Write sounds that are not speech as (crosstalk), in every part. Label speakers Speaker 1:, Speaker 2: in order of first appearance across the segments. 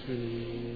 Speaker 1: ശ്രീ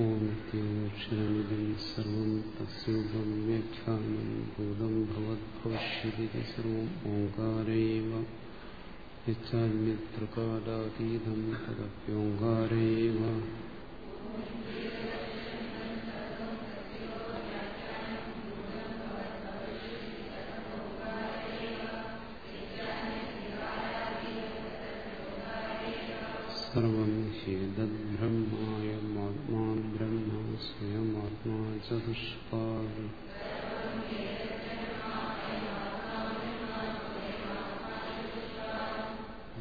Speaker 1: ഓമിത്യക്ഷരമിതം സർവം തസ്യൂപം വ്യാഖ്യാനം ഭൂതം ഭവദ്ഭവിഷ്യതി സർവം ഓങ്കാരൈവ യച്ചാന്യത്രകാലാതീതം തദപ്യോങ്കാരൈവ സർവം ഹേതബ്രഹ്മായമാത്മാ ബ്രഹ്മ സ്വയമാത്മാ ചതുഷ്പാദ്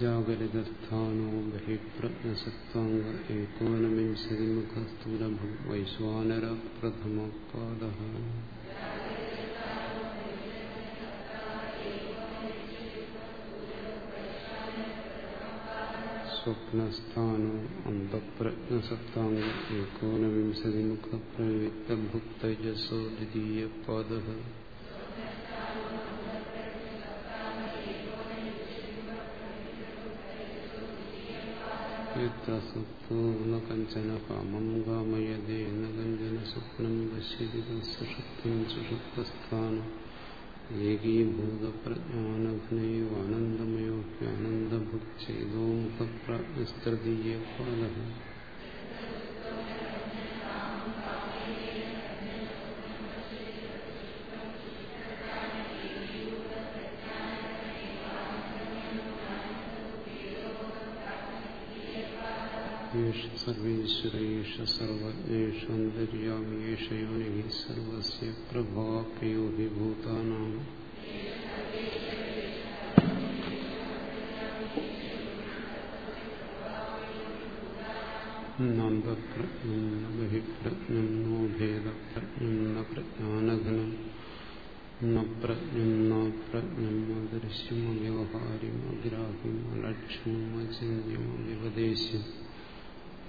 Speaker 1: ജാഗരിതസ്ഥാനോ ബഹിപ്രജ്ഞസത്വാംഗ ഏകോനവിംശതിമുഖസ്ഥൂലഭം വൈശ്വാനര പ്രഥമപാദ സ്വപ്നസ്ഥാനോ അന്തപ്രജ്ഞസത്താംഗ ഏകോനവിംശതിമുഖ പ്രയുക്തഭുക്തജസോ ദ്വിതീയപാദ യത്ര സുപ്തോ ന കഞ്ചന കാമം കാമയതേ ന കഞ്ചന സ്വപ്നം പശ്യതി സുഷുപ്തം സുഷുപ്തസ്ഥാനം ഏകീഭൂതപ്രജ്ഞാനഘ്നൈവാനന്ദമയോപ്യാനന്ദഭുക്ചേതോമുഖപ്രസ്തൃതീയപാദ യേഷ സർവേശ്വര യേഷ സർവജ്ഞേഷാന്തര്യാമി യേഷ യോനി സർവസ്യ പ്രഭാപ്യോ ഹി ഭൂതാനാം നന്ദപ്രജ്ഞം ന ബഹിപ്രജ്ഞം നോ ഭേദപ്രജ്ഞം ന പ്രജ്ഞാനഘനം ന പ്രജ്ഞം ന പ്രജ്ഞം അദൃശ്യം അവ്യവഹാര്യം അഗ്രാഹ്യം അലക്ഷ്യം അചിന്യം അവ്യപദേശം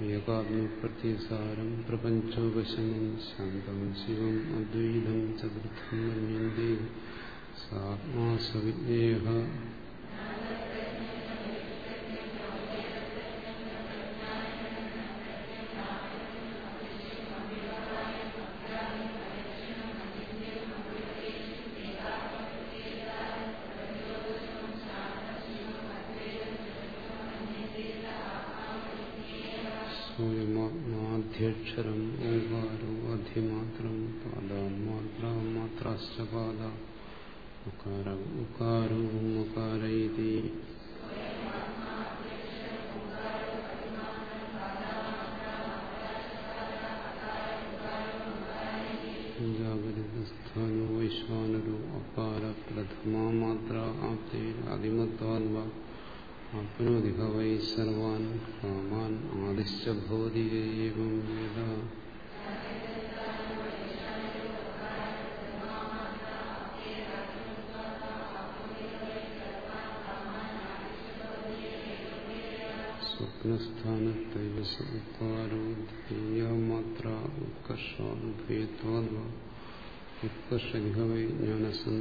Speaker 1: ഏകാത്മപ്രത്യസാരം പ്രപഞ്ചോപശമം ശാന്തം ശിവം അദ്വൈതം ചതുർത്ഥം മന്യന്തേ. സാത്മാ സവിജ്ഞേയ സ്വയമാത്മാധ്യക്ഷരം ഓങ്കാരോ അധിമാത്രം പാദമാത്രാമാത്രാശ്ച പാദ. ഉകാര ഉകാരോ മകാരൈതി ജാഗരിതസ്ഥാനോ വൈശ്വാനരോ അപാര പ്രഥമാ മാത്ര ആപ്തേ ആദിമത്വാദ്വ ആപ്നോതി വൈ സർവാൻ കാമാൻ ആദിശ്ച ഭവതി ഏവം വേദ സ്വപ്നസ്ഥാനത്തൈവസകാരോ ധ്യേയമാത്ര ഉത്കർഷാദ്ഭയത്വാദ്വ ഉത്കർഷ വൈ ജ്ഞാനസന്തതി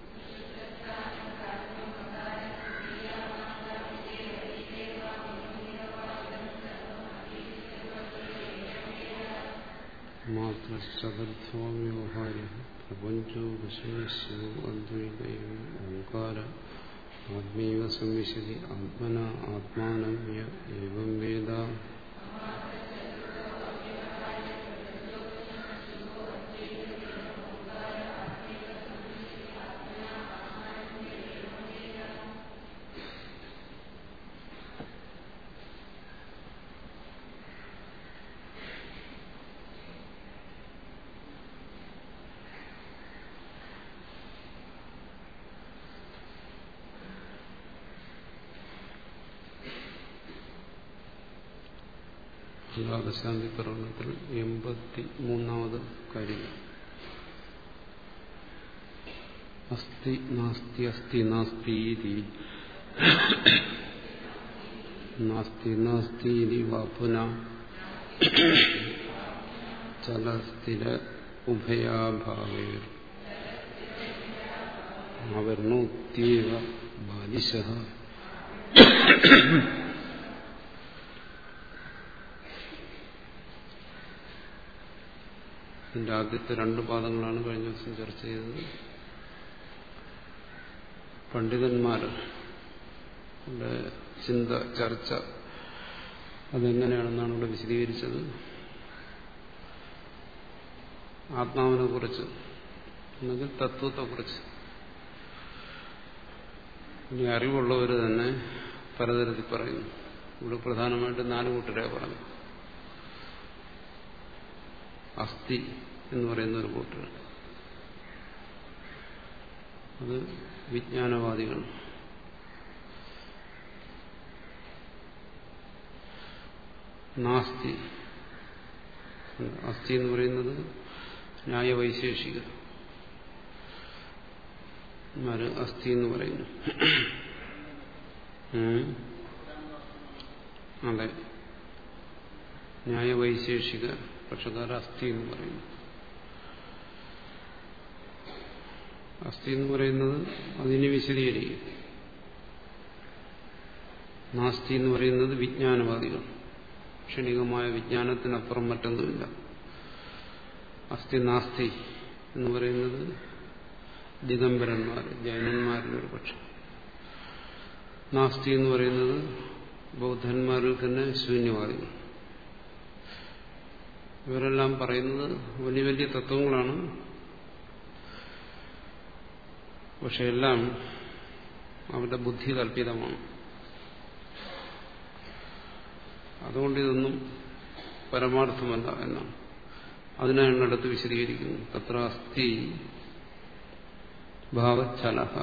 Speaker 1: വ്യവഹാര പ്രപഞ്ചോ വിശേഷോ അദ്വൈതയോ ഓങ്കാര ആത്മീവ സംവിശതി ആത്മന ആത്മാനം ഏവം വേദ. അഗാധശാന്തി പ്രകടനത്തിൽ എൺപത്തി മൂന്നാമത് കാര്യം. അസ്തി നാസ്തി അസ്തി നാസ്തി നാസ്തി നാസ്തി വാപുന. ചലസ്ഥിര ഉഭയാഭാവേ. അവർണോത്യവ ബാലിശ. ഇതിന്റെ ആദ്യത്തെ രണ്ട് പാദങ്ങളാണ് കഴിഞ്ഞ ദിവസം ചർച്ച ചെയ്തത്. പണ്ഡിതന്മാർ ചിന്ത ചർച്ച അതെങ്ങനെയാണെന്നാണ് ഇവിടെ വിശദീകരിച്ചത്. ആത്മാവിനെ കുറിച്ച് അല്ലെങ്കിൽ തത്വത്തെക്കുറിച്ച് ഇനി അറിവുള്ളവർ തന്നെ പലതരത്തിൽ പറയുന്നു. ഇവിടെ പ്രധാനമായിട്ട് നാല് കൂട്ടരെ പറഞ്ഞു അസ്ഥി എന്ന് പറയുന്ന ഒരു കൂട്ടർ അത് വിജ്ഞാനവാദികൾ നാസ്തി. അസ്ഥി എന്ന് പറയുന്നത് ന്യായവൈശേഷിക. അസ്ഥി എന്ന് പറയുന്നു. അതെ. ന്യായവൈശേഷിക പക്ഷക്കാർ അസ്ഥി എന്ന് പറയുന്നു അസ്ഥി എന്ന് പറയുന്നത് അതിനെ വിശദീകരിക്കും. നാസ്തി എന്ന് പറയുന്നത് വിജ്ഞാനവാദികൾ. ക്ഷണികമായ വിജ്ഞാനത്തിനപ്പുറം മറ്റൊന്നുമില്ല. അസ്ഥി നാസ്തി എന്ന് പറയുന്നത് ദിഗംബരന്മാർ ജൈനന്മാരുടെ പക്ഷം. നാസ്തി എന്ന് പറയുന്നത് ബൗദ്ധന്മാരിൽ തന്നെ ശൂന്യവാദികൾ. ഇവരെല്ലാം പറയുന്നത് വലിയ വലിയ തത്വങ്ങളാണ്. പക്ഷെ എല്ലാം അവരുടെ ബുദ്ധി കൽപ്പിതമാണ് അതുകൊണ്ട് ഇതൊന്നും പരമാർത്ഥമല്ല എന്നാണ്. അതിനാണ് അടുത്ത് വിശദീകരിക്കുന്നത് തത്ര അസ്ഥി ഭാവച്ചലഹ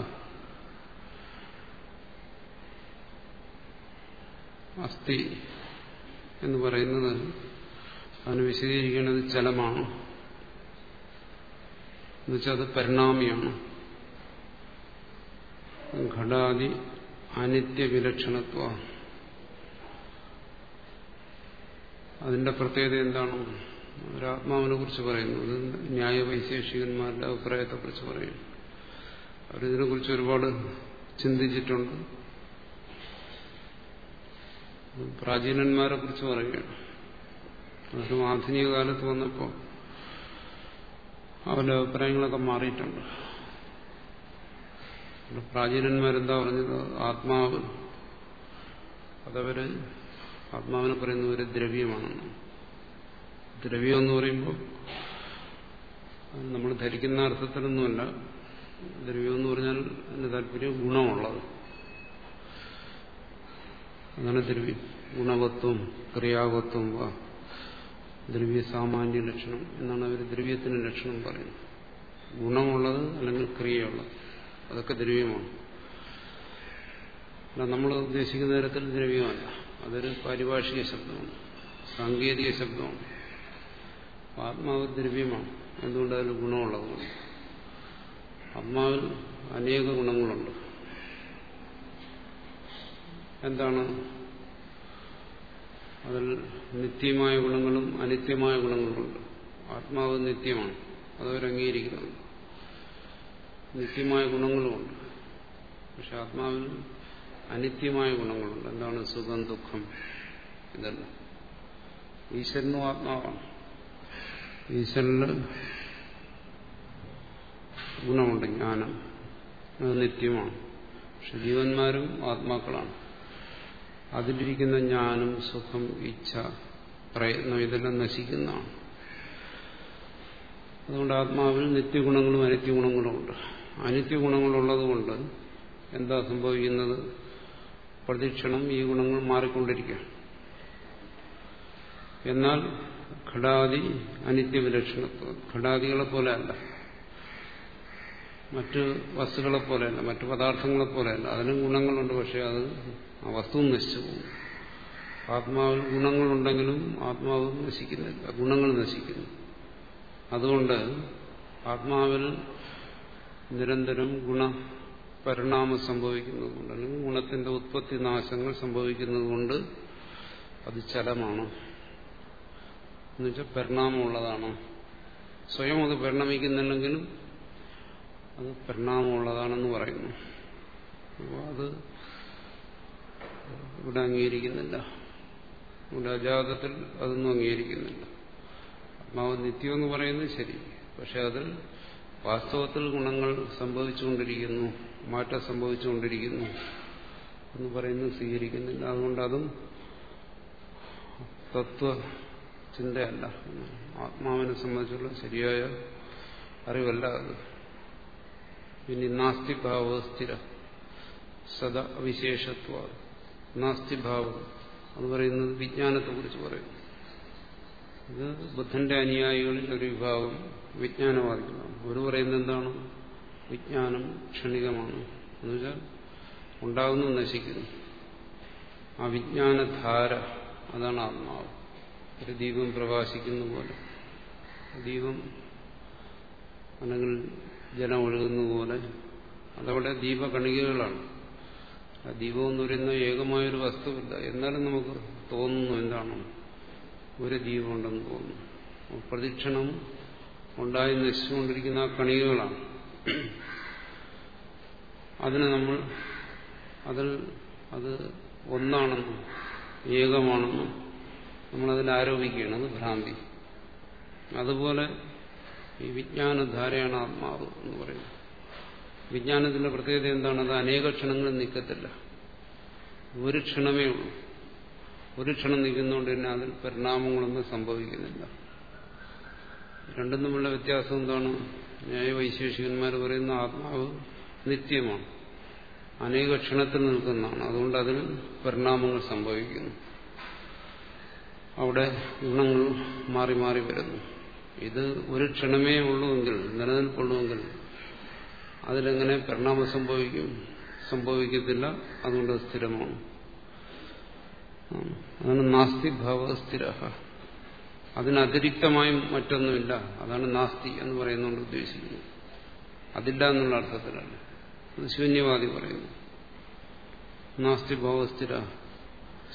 Speaker 1: അസ്ഥി എന്ന് പറയുന്നത് അതിന് വിശദീകരിക്കുന്നത് ചലമാണ് എന്നുവെച്ചാൽ അത് പരിണാമിയാണ്. ഘടാദി അനിത്യ വിലക്ഷണത്വ. അതിന്റെ പ്രത്യേകത എന്താണ്? ഒരാത്മാവിനെ കുറിച്ച് പറയുന്നു. അത് ന്യായവൈശേഷികന്മാരുടെ അഭിപ്രായത്തെക്കുറിച്ച് പറയുന്നു അവരിതിനെക്കുറിച്ച് ഒരുപാട് ചിന്തിച്ചിട്ടുണ്ട്. പ്രാചീനന്മാരെ കുറിച്ച് പറയുകയാണ്. അതും ആധുനിക കാലത്ത് വന്നപ്പോൾ അവരുടെ അഭിപ്രായങ്ങളൊക്കെ മാറിയിട്ടുണ്ട്. പ്രാചീനന്മാരെന്താ പറഞ്ഞത്? ആത്മാവ്. അതവര് ആത്മാവിനെ പറയുന്ന ഒരു ദ്രവ്യമാണെന്ന് ദ്രവ്യം എന്ന് പറയുമ്പോൾ നമ്മൾ ധരിക്കുന്ന അർത്ഥത്തിലൊന്നുമല്ല. ദ്രവ്യം എന്ന് പറഞ്ഞാൽ എന്റെ താല്പര്യം ഗുണമുള്ളത്. അങ്ങനെ ദ്രവ്യം. ഗുണവത്വം ക്രിയാവത്വം ദ്രവ്യ സാമാന്യ ലക്ഷണം എന്നാണ് അവർ ദ്രവ്യത്തിന് ലക്ഷണം പറയുന്നത്. ഗുണമുള്ളത് അല്ലെങ്കിൽ ക്രിയയുള്ളത്. അതൊക്കെ ദ്രവ്യമാണ്. നമ്മൾ ഉദ്ദേശിക്കുന്ന തരത്തിൽ ദ്രവ്യമല്ല. അതൊരു പാരിഭാഷിക ശബ്ദമാണ്. സാങ്കേതിക ശബ്ദമാണ്. ആത്മാവ് ദ്രവ്യമാണ്. എന്തുകൊണ്ട് അതിന് ഗുണമുള്ളതുകൊണ്ട് ആത്മാവിൽ അനേക ഗുണങ്ങളുണ്ട്. എന്താണ്? അതിൽ നിത്യമായ ഗുണങ്ങളും അനിത്യമായ ഗുണങ്ങളുമുണ്ട് ആത്മാവ് നിത്യമാണ്. അതവരംഗീകരിക്കുന്നു നിത്യമായ ഗുണങ്ങളുമുണ്ട് പക്ഷെ ആത്മാവിൽ അനിത്യമായ ഗുണങ്ങളുണ്ട്. എന്താണ് സുഖം ദുഃഖം? ഇതെല്ലാം. ഈശ്വരനും ആത്മാവാണ്. ഈശ്വരന് ഗുണമുണ്ട് ജ്ഞാനം. അത് നിത്യമാണ്. പക്ഷെ ജീവന്മാരും ആത്മാക്കളാണ്. അതിലിരിക്കുന്ന ജ്ഞാനം സുഖം ഇച്ഛ പ്രയത്നം ഇതെല്ലാം നശിക്കുന്നതാണ്. അതുകൊണ്ട് ആത്മാവിൽ നിത്യഗുണങ്ങളും അനിത്യഗുണങ്ങളും ഉണ്ട്. അനിത്യഗുണങ്ങളുള്ളതുകൊണ്ട് എന്താ സംഭവിക്കുന്നത്? പ്രതീക്ഷണം ഈ ഗുണങ്ങൾ മാറിക്കൊണ്ടിരിക്കുക എന്നാൽ ഘടാദി അനിത്യവിലക്ഷണത്വം ഘടാദികളെ പോലെ അല്ല. മറ്റ് വസ്തുക്കളെ പോലെയല്ല മറ്റു പദാർത്ഥങ്ങളെ പോലെയല്ല അതിനും ഗുണങ്ങളുണ്ട് പക്ഷെ അത് ആ വസ്തു നശിച്ചു പോകും ആത്മാവിൽ ഗുണങ്ങളുണ്ടെങ്കിലും ആത്മാവ് നശിക്കുന്നില്ല. ഗുണങ്ങൾ നശിക്കുന്നു. അതുകൊണ്ട് ആത്മാവിൽ നിരന്തരം ഗുണ പരിണാമം സംഭവിക്കുന്നതുകൊണ്ട് അല്ലെങ്കിൽ ഗുണത്തിന്റെ ഉത്പത്തി നാശങ്ങൾ സംഭവിക്കുന്നതുകൊണ്ട് അത് ചലമാണ്. എന്നുവെച്ചാൽ പരിണാമമുള്ളതാണ്. സ്വയം അത് പരിണമിക്കുന്നില്ലെങ്കിലും അത് പരിണാമമുള്ളതാണെന്ന് പറയുന്നു. അപ്പോൾ അത് ഇവിടെ അംഗീകരിക്കുന്നില്ല. ഇവിടെ അജാതത്തിൽ അതൊന്നും അംഗീകരിക്കുന്നില്ല. ആത്മാവ് നിത്യം എന്ന് പറയുന്നത് ശരി. പക്ഷെ അതിൽ വാസ്തവത്തിൽ ഗുണങ്ങൾ സംഭവിച്ചുകൊണ്ടിരിക്കുന്നു മാറ്റം സംഭവിച്ചുകൊണ്ടിരിക്കുന്നു എന്ന് പറയുന്നത് സ്വീകരിക്കുന്നില്ല. അതുകൊണ്ട് അതും തത്വ ചിന്തയല്ല ആത്മാവിനെ സംബന്ധിച്ചുള്ള ശരിയായ അറിവല്ല അത്. നാസ്തിഭാവ സ്ഥിര സദ അവിശേഷത്വ നാസ്തിഭാവം എന്ന് പറയുന്നത് വിജ്ഞാനത്തെ കുറിച്ച് പറയും. ഇത് ബുദ്ധന്റെ അനുയായികളിൽ ഒരു വിഭാഗം വിജ്ഞാനവാദികളാണ്. ഒരു പറയുന്നത് എന്താണ്? വിജ്ഞാനം ക്ഷണികമാണ്. എന്നുവെച്ചാൽ ഉണ്ടാകുന്നു നശിക്കുന്നു. ആ വിജ്ഞാനധാര അതാണ് ആത്മാവ്. ഒരു ദീപം പ്രകാശിക്കുന്ന പോലെ. ദീപം അല്ലെങ്കിൽ ജലം ഒഴുകുന്ന പോലെ. അതവിടെ ദീപകണികകളാണ്. ദീപം എന്ന് പറയുന്ന ഏകമായൊരു വസ്തുവില്ല. എന്നാലും നമുക്ക് തോന്നുന്നു എന്താണ്? ഒരു ദീപമുണ്ടെന്ന് തോന്നുന്നു. പ്രദക്ഷിണം ഉണ്ടായി നശിച്ചുകൊണ്ടിരിക്കുന്ന ആ കണികകളാണ്. അതിന് നമ്മൾ അതിൽ അത് ഒന്നാണെന്നും ഏകമാണെന്നും നമ്മളതിൽ ആരോപിക്കുകയാണ്. അത് ഭ്രാന്തി. അതുപോലെ ഈ വിജ്ഞാനധാരയാണ് ആത്മാവ് എന്ന് പറയുന്നത്. വിജ്ഞാനത്തിന്റെ പ്രത്യേകത എന്താണ് അത് അനേക ക്ഷണങ്ങൾ നിൽക്കത്തില്ല. ഒരു ക്ഷണമേ ഉള്ളൂ. ഒരു ക്ഷണം നിൽക്കുന്നതുകൊണ്ട് തന്നെ അതിൽ പരിണാമങ്ങളൊന്നും സംഭവിക്കുന്നില്ല. രണ്ടും തമ്മിലുള്ള വ്യത്യാസം എന്താണ്? ന്യായവൈശേഷികന്മാർ പറയുന്ന ആത്മാവ് നിത്യമാണ്. അനേക ക്ഷണത്തിൽ നിൽക്കുന്നതാണ്. അതുകൊണ്ട് അതിൽ പരിണാമങ്ങൾ സംഭവിക്കുന്നു. അവിടെ ഗുണങ്ങൾ മാറി മാറി വരുന്നു. ഇത് ഒരു ക്ഷണമേ ഉള്ളൂവെങ്കിൽ നിലനിൽപ്പുള്ളുവെങ്കിൽ അതിലെങ്ങനെ പരിണാമം സംഭവിക്കും? സംഭവിക്കത്തില്ല. അതുകൊണ്ട് സ്ഥിരമാണ്. അതാണ് നാസ്തി ഭാവ സ്ഥിര അതിനതിരിക്തമായും മറ്റൊന്നുമില്ല. അതാണ് നാസ്തി എന്ന് പറയുന്നുകൊണ്ട് ഉദ്ദേശിക്കുന്നത്. അതില്ല എന്നുള്ള അർത്ഥത്തിലല്ല. അത് ശൂന്യവാദി പറയുന്നു. നാസ്തി ഭാവസ്ഥിര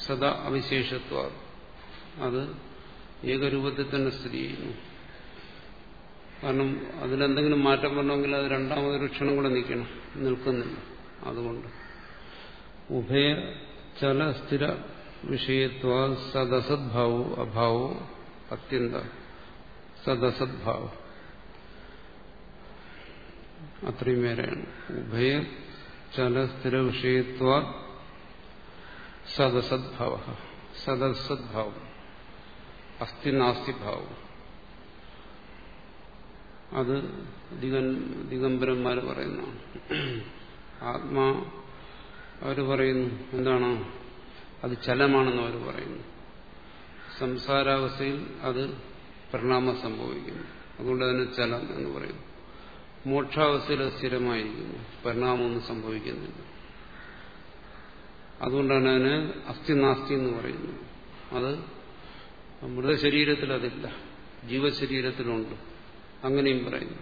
Speaker 1: സദാ അവിശേഷത്വ. അത് ഏകരൂപത്തിൽ തന്നെ സ്ഥിതി ചെയ്യുന്നു. കാരണം അതിലെന്തെങ്കിലും മാറ്റം വരണമെങ്കിൽ അത് രണ്ടാമതൊരു ക്ഷണം കൂടെ നിൽക്കണം. നിൽക്കുന്നില്ല. അതുകൊണ്ട്. ഉഭയ ചല സ്ഥിര വിഷയത്വ സദസദ്ഭാവോ അഭാവോ അത്യന്ത സദസദ്ഭാവം. അത്രയും പേരെയാണ് ഉഭയ ചല സ്ഥിര വിഷയത്വ സദസദ്ഭാവ. സദസദ്ഭാവം. അസ്ഥി നാസ്തി ഭാവം. അത് ദിഗംബരന്മാർ പറയുന്നതാണ് ആത്മാ അവർ പറയുന്നു എന്താണ്? അത് ചലമാണെന്ന് അവർ പറയുന്നു. സംസാരാവസ്ഥയിൽ അത് പരിണാമം സംഭവിക്കുന്നു. അതുകൊണ്ട് അതിന് ചലം എന്ന് പറയുന്നു മോക്ഷാവസ്ഥയിൽ അത് സ്ഥിരമായിരിക്കുന്നു. പരിണാമമൊന്നും സംഭവിക്കുന്നില്ല. അതുകൊണ്ടാണ് അതിന് അസ്ഥി നാസ്തി എന്ന് പറയുന്നത്. അത് മൃതശരീരത്തിൽ അതില്ല. ജീവശരീരത്തിലുണ്ട്. അങ്ങനെയും പറയുന്നു.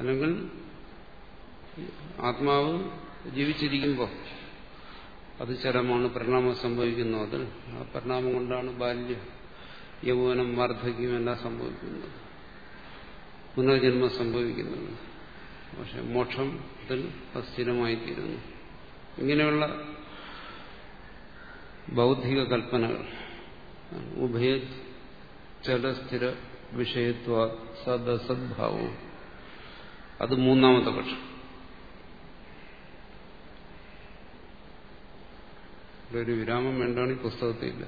Speaker 1: അല്ലെങ്കിൽ ആത്മാവ് ജീവിച്ചിരിക്കുമ്പോൾ അത് ചരമാണ് പരിണാമം സംഭവിക്കുന്നു അത് ആ പരിണാമം കൊണ്ടാണ് ബാല്യ യൗവനം വാർദ്ധക്യം എല്ലാം സംഭവിക്കുന്നത്. പുനർജന്മം സംഭവിക്കുന്നത്. പക്ഷെ മോക്ഷത്തിൽ സ്ഥിരമായിത്തീരുന്നു ഇങ്ങനെയുള്ള ബൗദ്ധിക കൽപ്പനകൾ ഉഭയ ചലസ്ഥിര വിഷയത്വ സദസദ്ഭാവവും അത് മൂന്നാമത്തെ പക്ഷം ഒരു വിരാമം വേണ്ടാണ് ഈ പുസ്തകത്തില്ല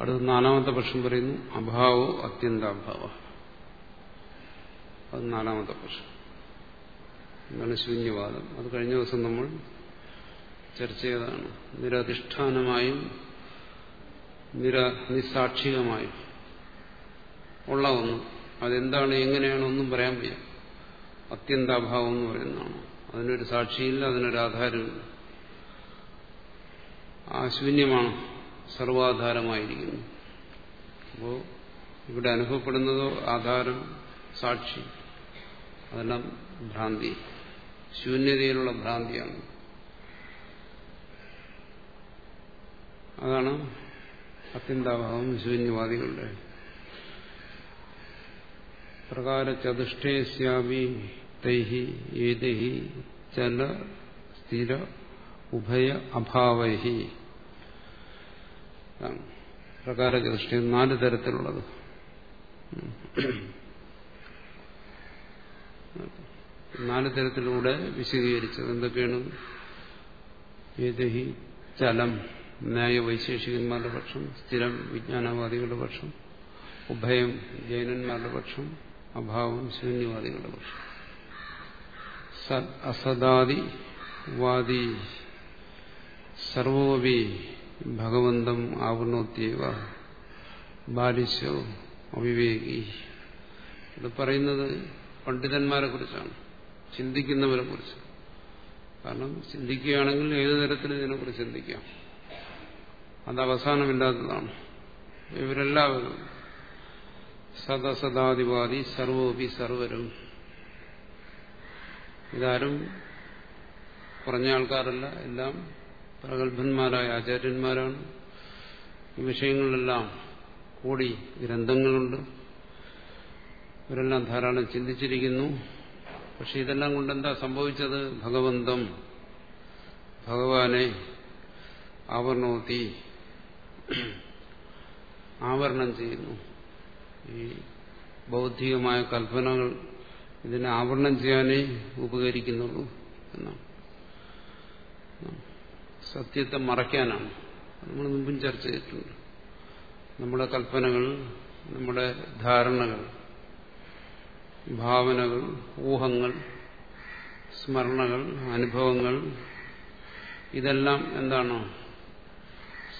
Speaker 1: അടുത്ത നാലാമത്തെ പക്ഷം പറയുന്നു അഭാവോ അത്യന്താഭാവ. അത് നാലാമത്തെ പക്ഷം എന്താണ് ശൂന്യവാദം. അത് കഴിഞ്ഞ ദിവസം നമ്മൾ ചർച്ച ചെയ്തതാണ്. നിരധിഷ്ഠാനമായും നിര നിസ്സാക്ഷികമായും ഉള്ള ഒന്ന് അതെന്താണ് എങ്ങനെയാണ് ഒന്നും പറയാൻ വയ്യ. അത്യന്താഭാവം എന്ന് പറയുന്നതാണ്. അതിനൊരു സാക്ഷിയില്ല അതിനൊരു ആധാരമില്ല ആ ശൂന്യമാണ് സർവാധാരമായിരിക്കുന്നു അപ്പോൾ ഇവിടെ അനുഭവപ്പെടുന്നതോ ആധാരം സാക്ഷി അതെല്ലാം ഭ്രാന്തി. ശൂന്യതയിലുള്ള ഭ്രാന്തിയാണ്. അതാണ് അത്യന്താഭാവം ശൂന്യവാദികളുടെ പ്രകാര ചതുഷ്ടേസ്യാമി തൈഹി ഏതൈഹി ചല സ്ഥിര ഉഭയ അഭാവൈഹി. പ്രകാര ചതുഷ്ട നാല് തരത്തിലുള്ളത്. നാല് തരത്തിലൂടെ വിശദീകരിച്ചത് എന്തൊക്കെയാണ്? ഏതഹി ചലം ന്യായ വൈശേഷികന്മാരുടെ പക്ഷം സ്ഥിരം വിജ്ഞാനവാദികളുടെ പക്ഷം ഉഭയം ജൈനന്മാരുടെ പക്ഷം അഭാവം ശൂന്യവാദികളുടെ പക്ഷം സത് അസദാദി വാദി സർവോപി ഭഗവന്തം ആവണോത്യവ ബാലിശോ അവിവേകി. ഇത് പറയുന്നത് പണ്ഡിതന്മാരെ കുറിച്ചാണ് ചിന്തിക്കുന്നവരെ കുറിച്ച്. കാരണം ചിന്തിക്കുകയാണെങ്കിൽ ഏതു തരത്തിൽ ഇതിനെക്കുറിച്ച് ചിന്തിക്കാം? അത് അവസാനമില്ലാത്തതാണ്. ഇവരെല്ലാവരും സദസദാദിവാദി സർവോപി സർവരും. ഇതാരും കുറഞ്ഞ ആൾക്കാരല്ല എല്ലാം പ്രഗത്ഭന്മാരായ ആചാര്യന്മാരാണ്. ഈ വിഷയങ്ങളിലെല്ലാം കൂടി ഗ്രന്ഥങ്ങളുണ്ട്. ഇവരെല്ലാം ധാരാളം ചിന്തിച്ചിരിക്കുന്നു. പക്ഷെ ഇതെല്ലാം കൊണ്ട് എന്താ സംഭവിച്ചത്? ഭഗവന്തം ഭഗവാനെ ആവർണോത്തി ആവരണം ചെയ്യുന്നു. ഈ ബൗദ്ധികമായ കൽപ്പനകൾ ഇതിനെ ആവരണം ചെയ്യാനേ ഉപകരിക്കുന്നുള്ളൂ എന്നാണ്. സത്യത്തെ മറയ്ക്കാനാണ്. നമ്മൾ മുമ്പും ചർച്ച ചെയ്തിട്ടുണ്ട്. നമ്മുടെ കൽപ്പനകൾ നമ്മുടെ ധാരണകൾ ഭാവനകൾ ഊഹങ്ങൾ സ്മരണകൾ അനുഭവങ്ങൾ ഇതെല്ലാം എന്താണോ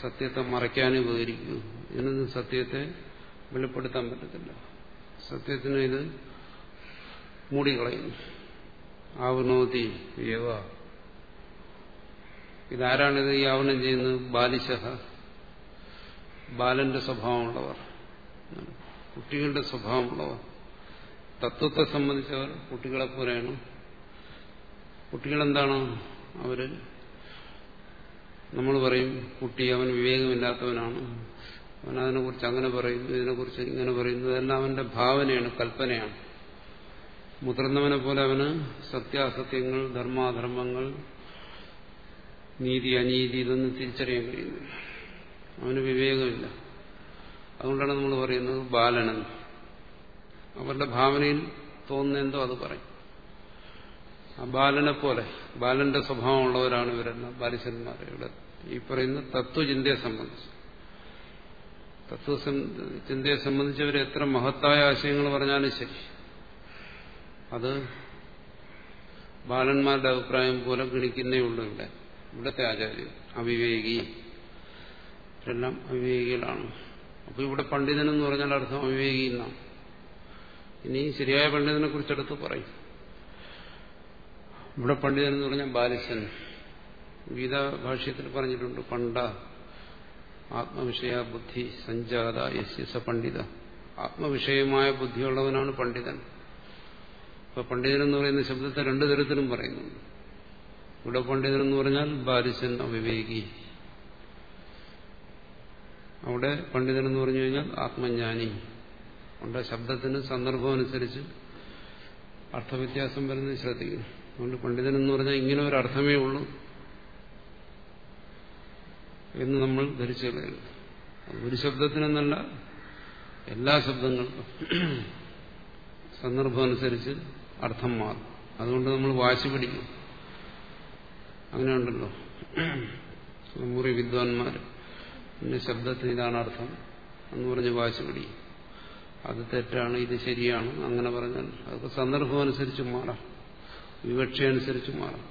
Speaker 1: സത്യത്തെ മറയ്ക്കാനും ഉപകരിക്കുന്നു ഇതിനൊന്നും സത്യത്തെ വെളിപ്പെടുത്താൻ പറ്റത്തില്ല. സത്യത്തിന് ഇത് മൂടിക്കളയുന്നു. ആവനോതി യവ. ഇതാരാണിത് ഈ ആവരണം ചെയ്യുന്നത്? ബാലിശഹ. ബാലന്റെ സ്വഭാവമുള്ളവർ. കുട്ടികളുടെ സ്വഭാവമുള്ളവർ. തത്വത്തെ സംബന്ധിച്ചവർ കുട്ടികളെ പോലെയാണ്. കുട്ടികളെന്താണ് അവർ? നമ്മൾ പറയും കുട്ടി അവൻ വിവേകമില്ലാത്തവനാണ്. അവൻ അതിനെക്കുറിച്ച് അങ്ങനെ പറയുന്നു ഇതിനെക്കുറിച്ച് ഇങ്ങനെ പറയുന്നു ഇതെല്ലാം അവന്റെ ഭാവനയാണ് കൽപ്പനയാണ്. മുതിർന്നവനെ പോലെ അവന് സത്യാസത്യങ്ങൾ ധർമാധർമ്മങ്ങൾ നീതി അനീതി ഇതൊന്നും തിരിച്ചറിയാൻ കഴിയുന്നു അവന് വിവേകമില്ല. അതുകൊണ്ടാണ് നമ്മൾ പറയുന്നത് ബാലനെന്ന് അവരുടെ ഭാവനയിൽ തോന്നുന്ന എന്തോ അത് പറയും. ആ ബാലനെ പോലെ ബാലന്റെ സ്വഭാവമുള്ളവരാണ് ഇവരെല്ലാം ബാലിശന്മാർ. ഇവിടെ ഈ പറയുന്ന തത്വചിന്തയെ സംബന്ധിച്ച്. തത്വചിന്തയെ ചിന്തയെ സംബന്ധിച്ചവർ എത്ര മഹത്തായ ആശയങ്ങൾ പറഞ്ഞാലും ശരി. അത് ബാലന്മാരുടെ അഭിപ്രായം പോലെ ഗണിക്കുന്നേ ഉള്ളൂ ഇവിടെ. ഇവിടുത്തെ ആചാര്യം അവിവേകി. എല്ലാം അവിവേകികളാണ്. അപ്പൊ ഇവിടെ പണ്ഡിതൻ എന്ന് പറഞ്ഞാൽ അർത്ഥം അവിവേകി എന്നാണ്. ഇനി ശരിയായ പണ്ഡിതനെ കുറിച്ചെടുത്ത് പറയും. ഇവിടെ പണ്ഡിതൻ എന്ന് പറഞ്ഞാൽ ബാലിശൻ ഗീതാ ഭാഷയത്തിൽ പറഞ്ഞിട്ടുണ്ട് പണ്ട ആത്മവിഷയ ബുദ്ധി സഞ്ജാത യസ്യസ പണ്ഡിത. ആത്മവിഷയമായ ബുദ്ധിയുള്ളവനാണ് പണ്ഡിതൻ. ഇപ്പൊ പണ്ഡിതൻ എന്ന് പറയുന്ന ശബ്ദത്തെ രണ്ടു തരത്തിലും പറയുന്നു. ഇവിടെ പണ്ഡിതൻ എന്ന് പറഞ്ഞാൽ ബാലിശൻ അവിവേകി. അവിടെ പണ്ഡിതൻ എന്ന് പറഞ്ഞു കഴിഞ്ഞാൽ ആത്മജ്ഞാനി. അവിടെ ശബ്ദത്തിന് സന്ദർഭം അനുസരിച്ച് അർത്ഥവ്യത്യാസം വരുന്നത് ശ്രദ്ധിക്കുന്നു അതുകൊണ്ട് പണ്ഡിതൻ എന്ന് പറഞ്ഞാൽ ഇങ്ങനെ ഒരു അർത്ഥമേ ഉള്ളൂ. എന്ന് നമ്മൾ ധരിച്ചു കളയുന്നു ഒരു ശബ്ദത്തിനെന്നല്ല എല്ലാ ശബ്ദങ്ങൾക്കും സന്ദർഭം അനുസരിച്ച് അർത്ഥം മാറും. അതുകൊണ്ട് നമ്മൾ വാശി പിടിക്കും. അങ്ങനെയുണ്ടല്ലോ. മുറി വിദ്വാൻമാർ പിന്നെ ശബ്ദത്തിന് ഇതാണ് അർത്ഥം എന്ന് പറഞ്ഞ് വാശി പിടിക്കും. അത് തെറ്റാണ് ഇത് ശരിയാണ് അങ്ങനെ പറഞ്ഞാൽ അതൊക്കെ സന്ദർഭം അനുസരിച്ച് മാറാം. വിവക്ഷയനുസരിച്ച് മാറാം.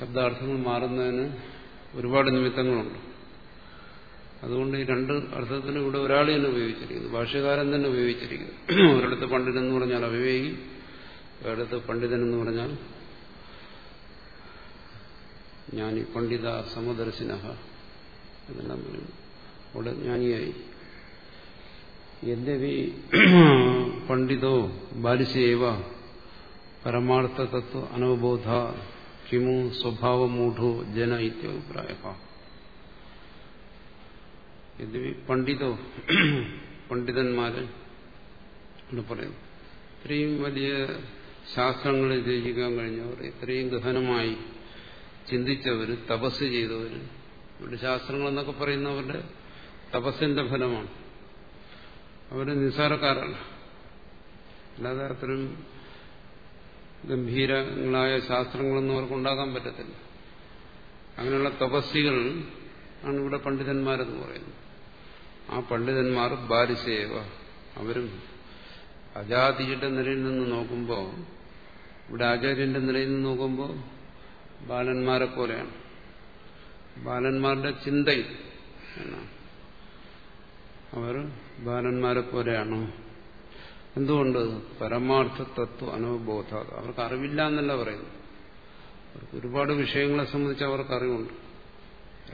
Speaker 1: ശബ്ദാർത്ഥങ്ങൾ മാറുന്നതിന് ഒരുപാട് നിമിത്തങ്ങളുണ്ട്. അതുകൊണ്ട് ഈ രണ്ട് അർത്ഥത്തിന് ഇവിടെ ഒരാൾ തന്നെ ഉപയോഗിച്ചിരിക്കുന്നു. ഭാഷ്യകാരൻ തന്നെ ഉപയോഗിച്ചിരിക്കുന്നു. ഒരിടത്ത് പണ്ഡിതൻ എന്ന് പറഞ്ഞാൽ അവിവേകി ഒരിടത്ത് പണ്ഡിതൻ എന്ന് പറഞ്ഞാൽ ജ്ഞാനി പണ്ഡിത സമദർശിനഹ. എന്നെല്ലാം പറയുന്നു അവിടെ ജ്ഞാനിയായി. യദ്യപി പണ്ഡിതോ ബാലിശേവ പരമാർത്ഥ തത്വ അനവബോധ കിമു സ്വഭാവമൂഢോ ജന ഇത്യഭിപ്രായ? പണ്ഡിതോ പണ്ഡിതന്മാര് പറയുന്നു. ഇത്രയും വലിയ ശാസ്ത്രങ്ങൾ രചിക്കാൻ കഴിഞ്ഞവർ ഇത്രയും ഗഹനമായി ചിന്തിച്ചവർ തപസ് ചെയ്തവർ ഇവിടെ ശാസ്ത്രങ്ങൾ എന്നൊക്കെ പറയുന്നവരുടെ തപസ്സിന്റെ ഫലമാണ്. അവർ നിസ്സാരക്കാരല്ല അല്ലാതെ അത്രയും ഗംഭീരങ്ങളായ ശാസ്ത്രങ്ങളൊന്നും അവർക്ക് ഉണ്ടാക്കാൻ പറ്റത്തില്ല. അങ്ങനെയുള്ള തപസ്സികൾ ആണ് ഇവിടെ പണ്ഡിതന്മാരെന്ന് പറയുന്നത്. ആ പണ്ഡിതന്മാർ ബാലിശേവ അവരും അജാതിയുടെ നിലയിൽ നിന്ന് നോക്കുമ്പോൾ ഇവിടെ ആചാര്യന്റെ നിലയിൽ നിന്ന് നോക്കുമ്പോൾ ബാലന്മാരെ പോലെയാണ്. ബാലന്മാരുടെ ചിന്തയിൽ അവർ ബാലന്മാരെ പോലെയാണ് എന്തുകൊണ്ട്? പരമാർത്ഥ തത്വ അനുബോധ. അവർക്ക് അറിവില്ല എന്നല്ല പറയുന്നു അവർക്ക് ഒരുപാട് വിഷയങ്ങളെ സംബന്ധിച്ച് അവർക്ക് അറിവുണ്ട്.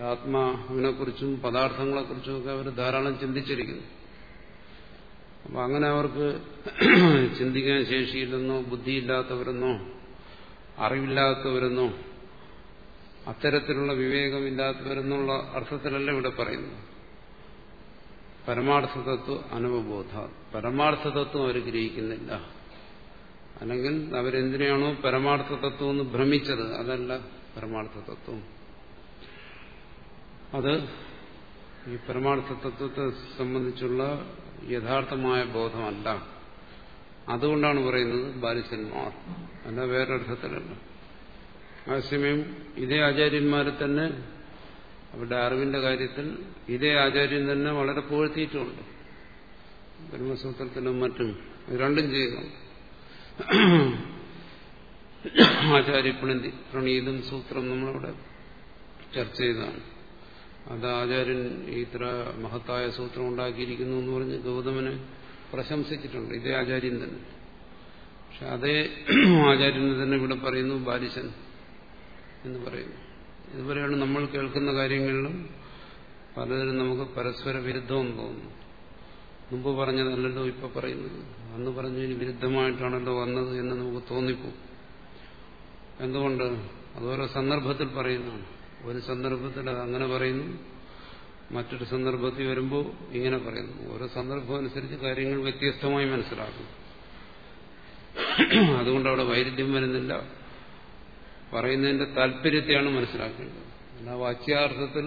Speaker 1: ആത്മാവിനെക്കുറിച്ചും പദാർത്ഥങ്ങളെക്കുറിച്ചും ഒക്കെ അവർ ധാരാളം ചിന്തിച്ചിരിക്കുന്നു. അപ്പം അങ്ങനെ അവർക്ക് ചിന്തിക്കാൻ ശേഷിയില്ലെന്നോ ബുദ്ധിയില്ലാത്തവരെന്നോ അറിവില്ലാത്തവരെന്നോ അത്തരത്തിലുള്ള വിവേകമില്ലാത്തവരെന്നുള്ള അർത്ഥത്തിലല്ല ഇവിടെ പറയുന്നത്. പരമാർത്ഥതത്വ അനുപബോധ. പരമാർത്ഥതത്വം അവർ ഗ്രഹിക്കുന്നില്ല. അല്ലെങ്കിൽ അവരെന്തിനാണോ പരമാർത്ഥ തത്വം എന്ന് ഭ്രമിച്ചത് അതല്ല പരമാർത്ഥ തത്വം അത് ഈ പരമാർത്ഥ തത്വത്തെ സംബന്ധിച്ചുള്ള യഥാർത്ഥമായ ബോധമല്ല. അതുകൊണ്ടാണ് പറയുന്നത് ബാലിശന്മാർ. അല്ല വേറൊരർത്ഥത്തിലല്ല. അതേസമയം ഇതേ ആചാര്യന്മാരെ തന്നെ അവരുടെ അറിവിന്റെ കാര്യത്തിൽ ഇതേ ആചാര്യൻ തന്നെ വളരെ പുകഴ്ത്തിയിട്ടുമുണ്ട് ബ്രഹ്മസൂത്രത്തിനും മറ്റും രണ്ടും ചെയ്യുക ആചാര്യ പ്രണീതും സൂത്രം നമ്മളവിടെ ചർച്ച ചെയ്തതാണ്. അത് ആചാര്യൻ ഇത്ര മഹത്തായ സൂത്രം ഉണ്ടാക്കിയിരിക്കുന്നു എന്ന് പറഞ്ഞ് ഗൗതമനെ പ്രശംസിച്ചിട്ടുണ്ട്. ഇതേ ആചാര്യൻ തന്നെ. പക്ഷെ അതേ ആചാര്യനെ തന്നെ ഇവിടെ പറയുന്നു ബാലിശൻ എന്ന് പറയുന്നു. ഇതുവരെയാണ് നമ്മൾ കേൾക്കുന്ന കാര്യങ്ങളിലും പലതിനും നമുക്ക് പരസ്പര വിരുദ്ധമെന്ന് തോന്നുന്നു. മുമ്പ് പറഞ്ഞതല്ലല്ലോ ഇപ്പൊ പറയുന്നത്. അന്ന് പറഞ്ഞതിന് വിരുദ്ധമായിട്ടാണല്ലോ വന്നത് എന്ന് നമുക്ക് തോന്നിപ്പോ. എന്തുകൊണ്ട്? അതോരോ സന്ദർഭത്തിൽ പറയുന്നതാണ് ഒരു സന്ദർഭത്തിൽ അത് അങ്ങനെ പറയുന്നു. മറ്റൊരു സന്ദർഭത്തിൽ വരുമ്പോൾ ഇങ്ങനെ പറയുന്നു. ഓരോ സന്ദർഭം അനുസരിച്ച് കാര്യങ്ങൾ വ്യത്യസ്തമായി മനസ്സിലാക്കും അതുകൊണ്ട് അവിടെ വൈരുദ്ധ്യം വരുന്നില്ല. പറയുന്നതിന്റെ താല്പര്യത്തെയാണ് മനസ്സിലാക്കേണ്ടത്. അല്ല വാച്യാർത്ഥത്തിൽ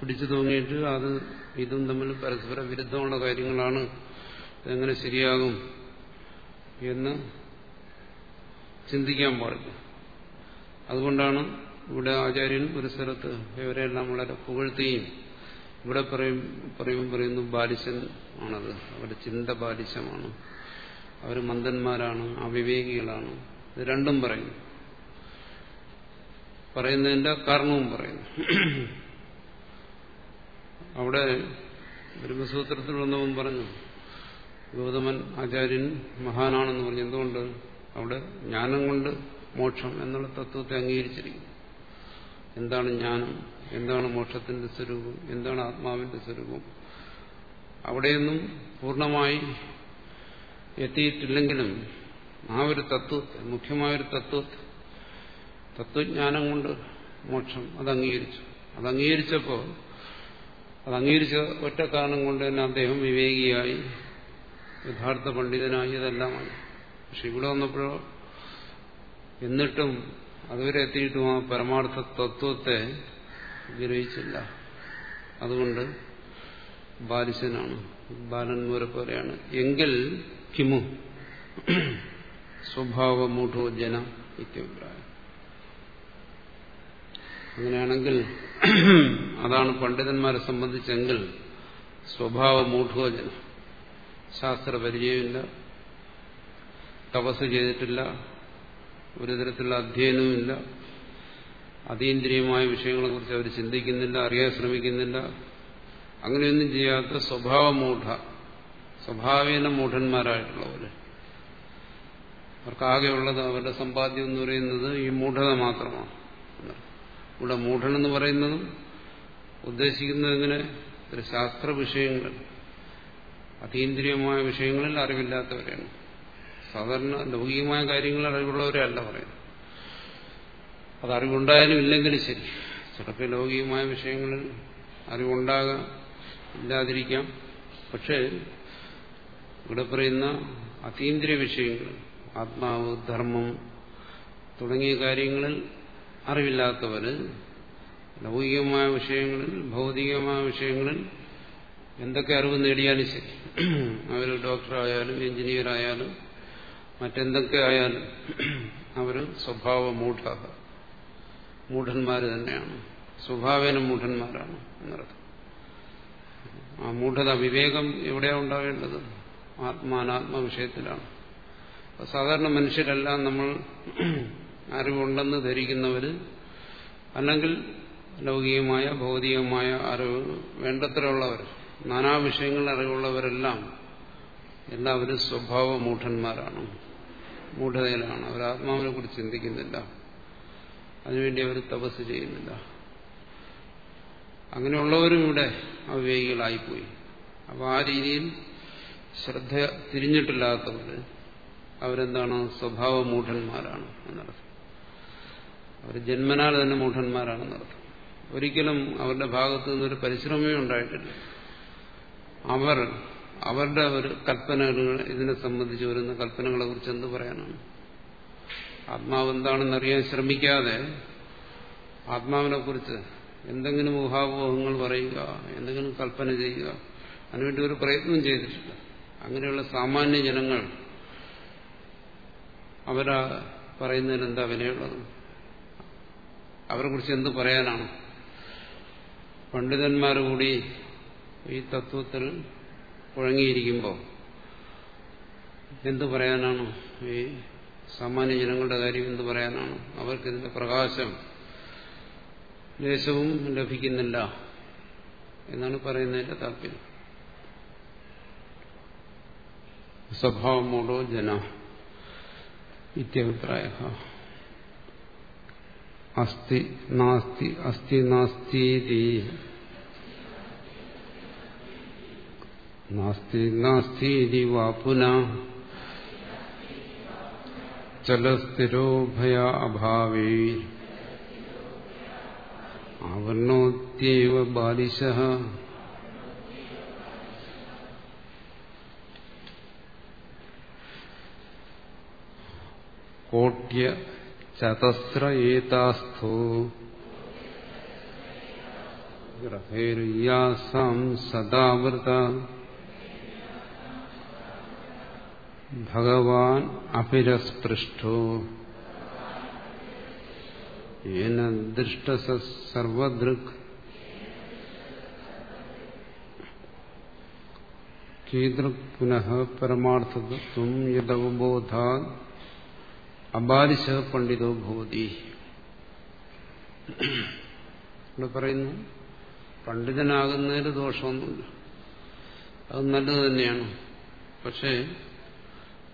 Speaker 1: പിടിച്ചു തോന്നിയിട്ട് അത് ഇതും തമ്മിൽ പരസ്പര വിരുദ്ധമുള്ള കാര്യങ്ങളാണ്. ഇതെങ്ങനെ ശരിയാകും എന്ന് ചിന്തിക്കാൻ പാടില്ല. അതുകൊണ്ടാണ് ഇവിടെ ആചാര്യൻ ഒരു സ്ഥലത്ത് ഇവരെല്ലാം വളരെ പുകഴ്ത്തുകയും ഇവിടെ പറയും പറയും പറയുന്നു ബാലിശൻ ആണത്. അവരുടെ ചിന്ത ബാലിശമാണ്. അവർ മന്ദന്മാരാണ് അവിവേകികളാണ്. ഇത് രണ്ടും പറയുന്നു. പറയുന്നതിന്റെ കാരണവും പറയുന്നു. അവിടെ ബ്രഹ്മസൂത്രത്തിൽ വന്നവൻ പറഞ്ഞു ഗൗതമൻ ആചാര്യൻ മഹാനാണെന്ന് പറഞ്ഞു എന്തുകൊണ്ട്? അവിടെ ജ്ഞാനം കൊണ്ട് മോക്ഷം എന്നുള്ള തത്വത്തെ അംഗീകരിച്ചിരിക്കുന്നു. എന്താണ് ജ്ഞാനം? എന്താണ് മോക്ഷത്തിന്റെ സ്വരൂപം? എന്താണ് ആത്മാവിന്റെ സ്വരൂപം? അവിടെയൊന്നും പൂർണമായി എത്തിയിട്ടില്ലെങ്കിലും ആ ഒരു തത്വത്തെ മുഖ്യമായൊരു തത്വത്തെ തത്വജ്ഞാനം കൊണ്ട് മോക്ഷം അത് അംഗീകരിച്ചു അത് അംഗീകരിച്ചപ്പോൾ അത് അംഗീകരിച്ച ഒറ്റ കാരണം കൊണ്ട് തന്നെ അദ്ദേഹം വിവേകിയായി യഥാർത്ഥ പണ്ഡിതനായി അതെല്ലാമായി. പക്ഷെ ഇവിടെ വന്നപ്പോഴോ എന്നിട്ടും അതുവരെ എത്തിയിട്ടും ആ പരമാർത്ഥ തത്വത്തെ ഗ്രഹിച്ചില്ല. അതുകൊണ്ട് ബാലിശനാണ് ബാലന്മാരെ പോലെയാണ്. എങ്കിൽ കിമു? സ്വഭാവമൂഢോ ജന ഇത്യഭിപ്രായം അങ്ങനെയാണെങ്കിൽ അതാണ് പണ്ഡിതന്മാരെ സംബന്ധിച്ചെങ്കിൽ സ്വഭാവ മൂഢോജന ശാസ്ത്ര പരിചയമില്ല തപസ് ചെയ്തിട്ടില്ല. ഒരു തരത്തിലുള്ള അധ്യയനവുമില്ല. അതീന്ദ്രിയമായ വിഷയങ്ങളെക്കുറിച്ച് അവർ ചിന്തിക്കുന്നില്ല അറിയാൻ ശ്രമിക്കുന്നില്ല. അങ്ങനെയൊന്നും ചെയ്യാത്ത സ്വഭാവമൂഢ സ്വഭാവേന മൂഢന്മാരായിട്ടുള്ളവർ അവർക്കാകെയുള്ളത് അവരുടെ സമ്പാദ്യം എന്ന് പറയുന്നത് ഈ മൂഢത മാത്രമാണ്. ഇവിടെ മൂഢനെന്ന് പറയുന്നതും ഉദ്ദേശിക്കുന്നത് എങ്ങനെ? ഒരു ശാസ്ത്ര വിഷയങ്ങൾ. അതീന്ദ്രിയമായ വിഷയങ്ങളിൽ അറിവില്ലാത്തവരെയാണ്. സാധാരണ ലൗകികമായ കാര്യങ്ങൾ അറിവുള്ളവരെയല്ല പറയുന്നത്. അത് അറിവുണ്ടായാലും ഇല്ലെങ്കിലും ശരി. ചിലപ്പോൾ ലൗകികമായ വിഷയങ്ങളിൽ അറിവുണ്ടാകാം ഇല്ലാതിരിക്കാം. പക്ഷേ ഇവിടെ പറയുന്ന അതീന്ദ്രിയ വിഷയങ്ങൾ ആത്മാവ് ധർമ്മം തുടങ്ങിയ കാര്യങ്ങളിൽ അറിവില്ലാത്തവര് ലൗകികമായ വിഷയങ്ങളിൽ ഭൗതികമായ വിഷയങ്ങളിൽ എന്തൊക്കെ അറിവ് നേടിയാലും ശരി. അവർ ഡോക്ടറായാലും എഞ്ചിനീയറായാലും മറ്റെന്തൊക്കെ ആയാലും അവർ സ്വഭാവ മൂഢ മൂഢന്മാർ തന്നെയാണ്. സ്വഭാവേന മൂഢന്മാരാണ് എന്നർത്ഥം. ആ മൂഢത വിവേകം എവിടെയാണ് ഉണ്ടാവേണ്ടത്? ആത്മാനാത്മ വിഷയത്തിലാണ്. സാധാരണ മനുഷ്യരെല്ലാം നമ്മൾ അറിവുണ്ടെന്ന് ധരിക്കുന്നവർ അല്ലെങ്കിൽ ലൗകികമായ ഭൗതികമായ അറിവ് വേണ്ടത്രയുള്ളവർ നാനാ വിഷയങ്ങളിൽ അറിവുള്ളവരെല്ലാം എല്ലാവരും സ്വഭാവ മൂഢന്മാരാണ് മൂഢതയിലാണ്. അവർ ആത്മാവിനെ കുറിച്ച് ചിന്തിക്കുന്നില്ല. അതിനുവേണ്ടി അവർ തപസ് ചെയ്യുന്നില്ല. അങ്ങനെയുള്ളവരും ഇവിടെ അവിവേകികളായിപ്പോയി. അപ്പോൾ ആ രീതിയിൽ ശ്രദ്ധ തിരിഞ്ഞിട്ടില്ലാത്തവർ അവരെന്താണ്? സ്വഭാവ മൂഢന്മാരാണ് എന്നർത്ഥം. അവർ ജന്മനാൽ തന്നെ മൂഢന്മാരാണെന്നർത്ഥം ഒരിക്കലും അവരുടെ ഭാഗത്തു നിന്നൊരു പരിശ്രമമേ ഉണ്ടായിട്ടില്ല. അവർ അവരുടെ ഒരു കൽപ്പനകൾ ഇതിനെ സംബന്ധിച്ച് വരുന്ന കൽപ്പനകളെ കുറിച്ച് എന്ത് പറയാനാണ്? ആത്മാവ് എന്താണെന്നറിയാൻ ശ്രമിക്കാതെ ആത്മാവിനെ കുറിച്ച് എന്തെങ്കിലും ഊഹാപോഹങ്ങൾ പറയുക എന്തെങ്കിലും കൽപ്പന ചെയ്യുക അതിനുവേണ്ടി ഒരു പ്രയത്നം ചെയ്തിട്ടില്ല. അങ്ങനെയുള്ള സാമാന്യ ജനങ്ങൾ അവരാ പറയുന്നതിന് എന്താ വിലയുള്ളത്? അവരെ കുറിച്ച് എന്ത് പറയാനാണ്? പണ്ഡിതന്മാർ കൂടി ഈ തത്വത്തിൽ കുഴങ്ങിയിരിക്കുമ്പോൾ എന്തു പറയാനാണ്? ഈ സാമാന്യ ജനങ്ങളുടെ കാര്യം എന്ത് പറയാനാണ്? അവർക്കിതിന്റെ പ്രകാശം ലേശവും ലഭിക്കുന്നില്ല എന്നാണ് പറയുന്നതിന്റെ താല്പര്യം. സ്വഭാവമോടോ ജന ഇത്യഭിപ്രായ അസ്തി നാസ്തി അസ്തി നാസ്തീതി നാസ്തി നാസ്തീതി വാ പുന ചലസ്ഥിരോ ഭയ അഭാവേ ആവർണോത്യവ ബാലിശ കോട്യ ചതസ്ര ഏതാസ്ഥോ ഗ്രഹൈര്യാസാം സദാവൃത ഭഗവാൻ അഭിരസ്പൃഷ്ടോ येन दृष्टस सर्वदृक् कीदृक् पुनः परमार्थतत्त्वं यदवबोधात् അബാലിശ പണ്ഡിതോ ഭൂതി ഇവിടെ പറയുന്നു പണ്ഡിതനാകുന്നതിന് ദോഷമൊന്നുമില്ല. അത് നല്ലത് തന്നെയാണ്. പക്ഷേ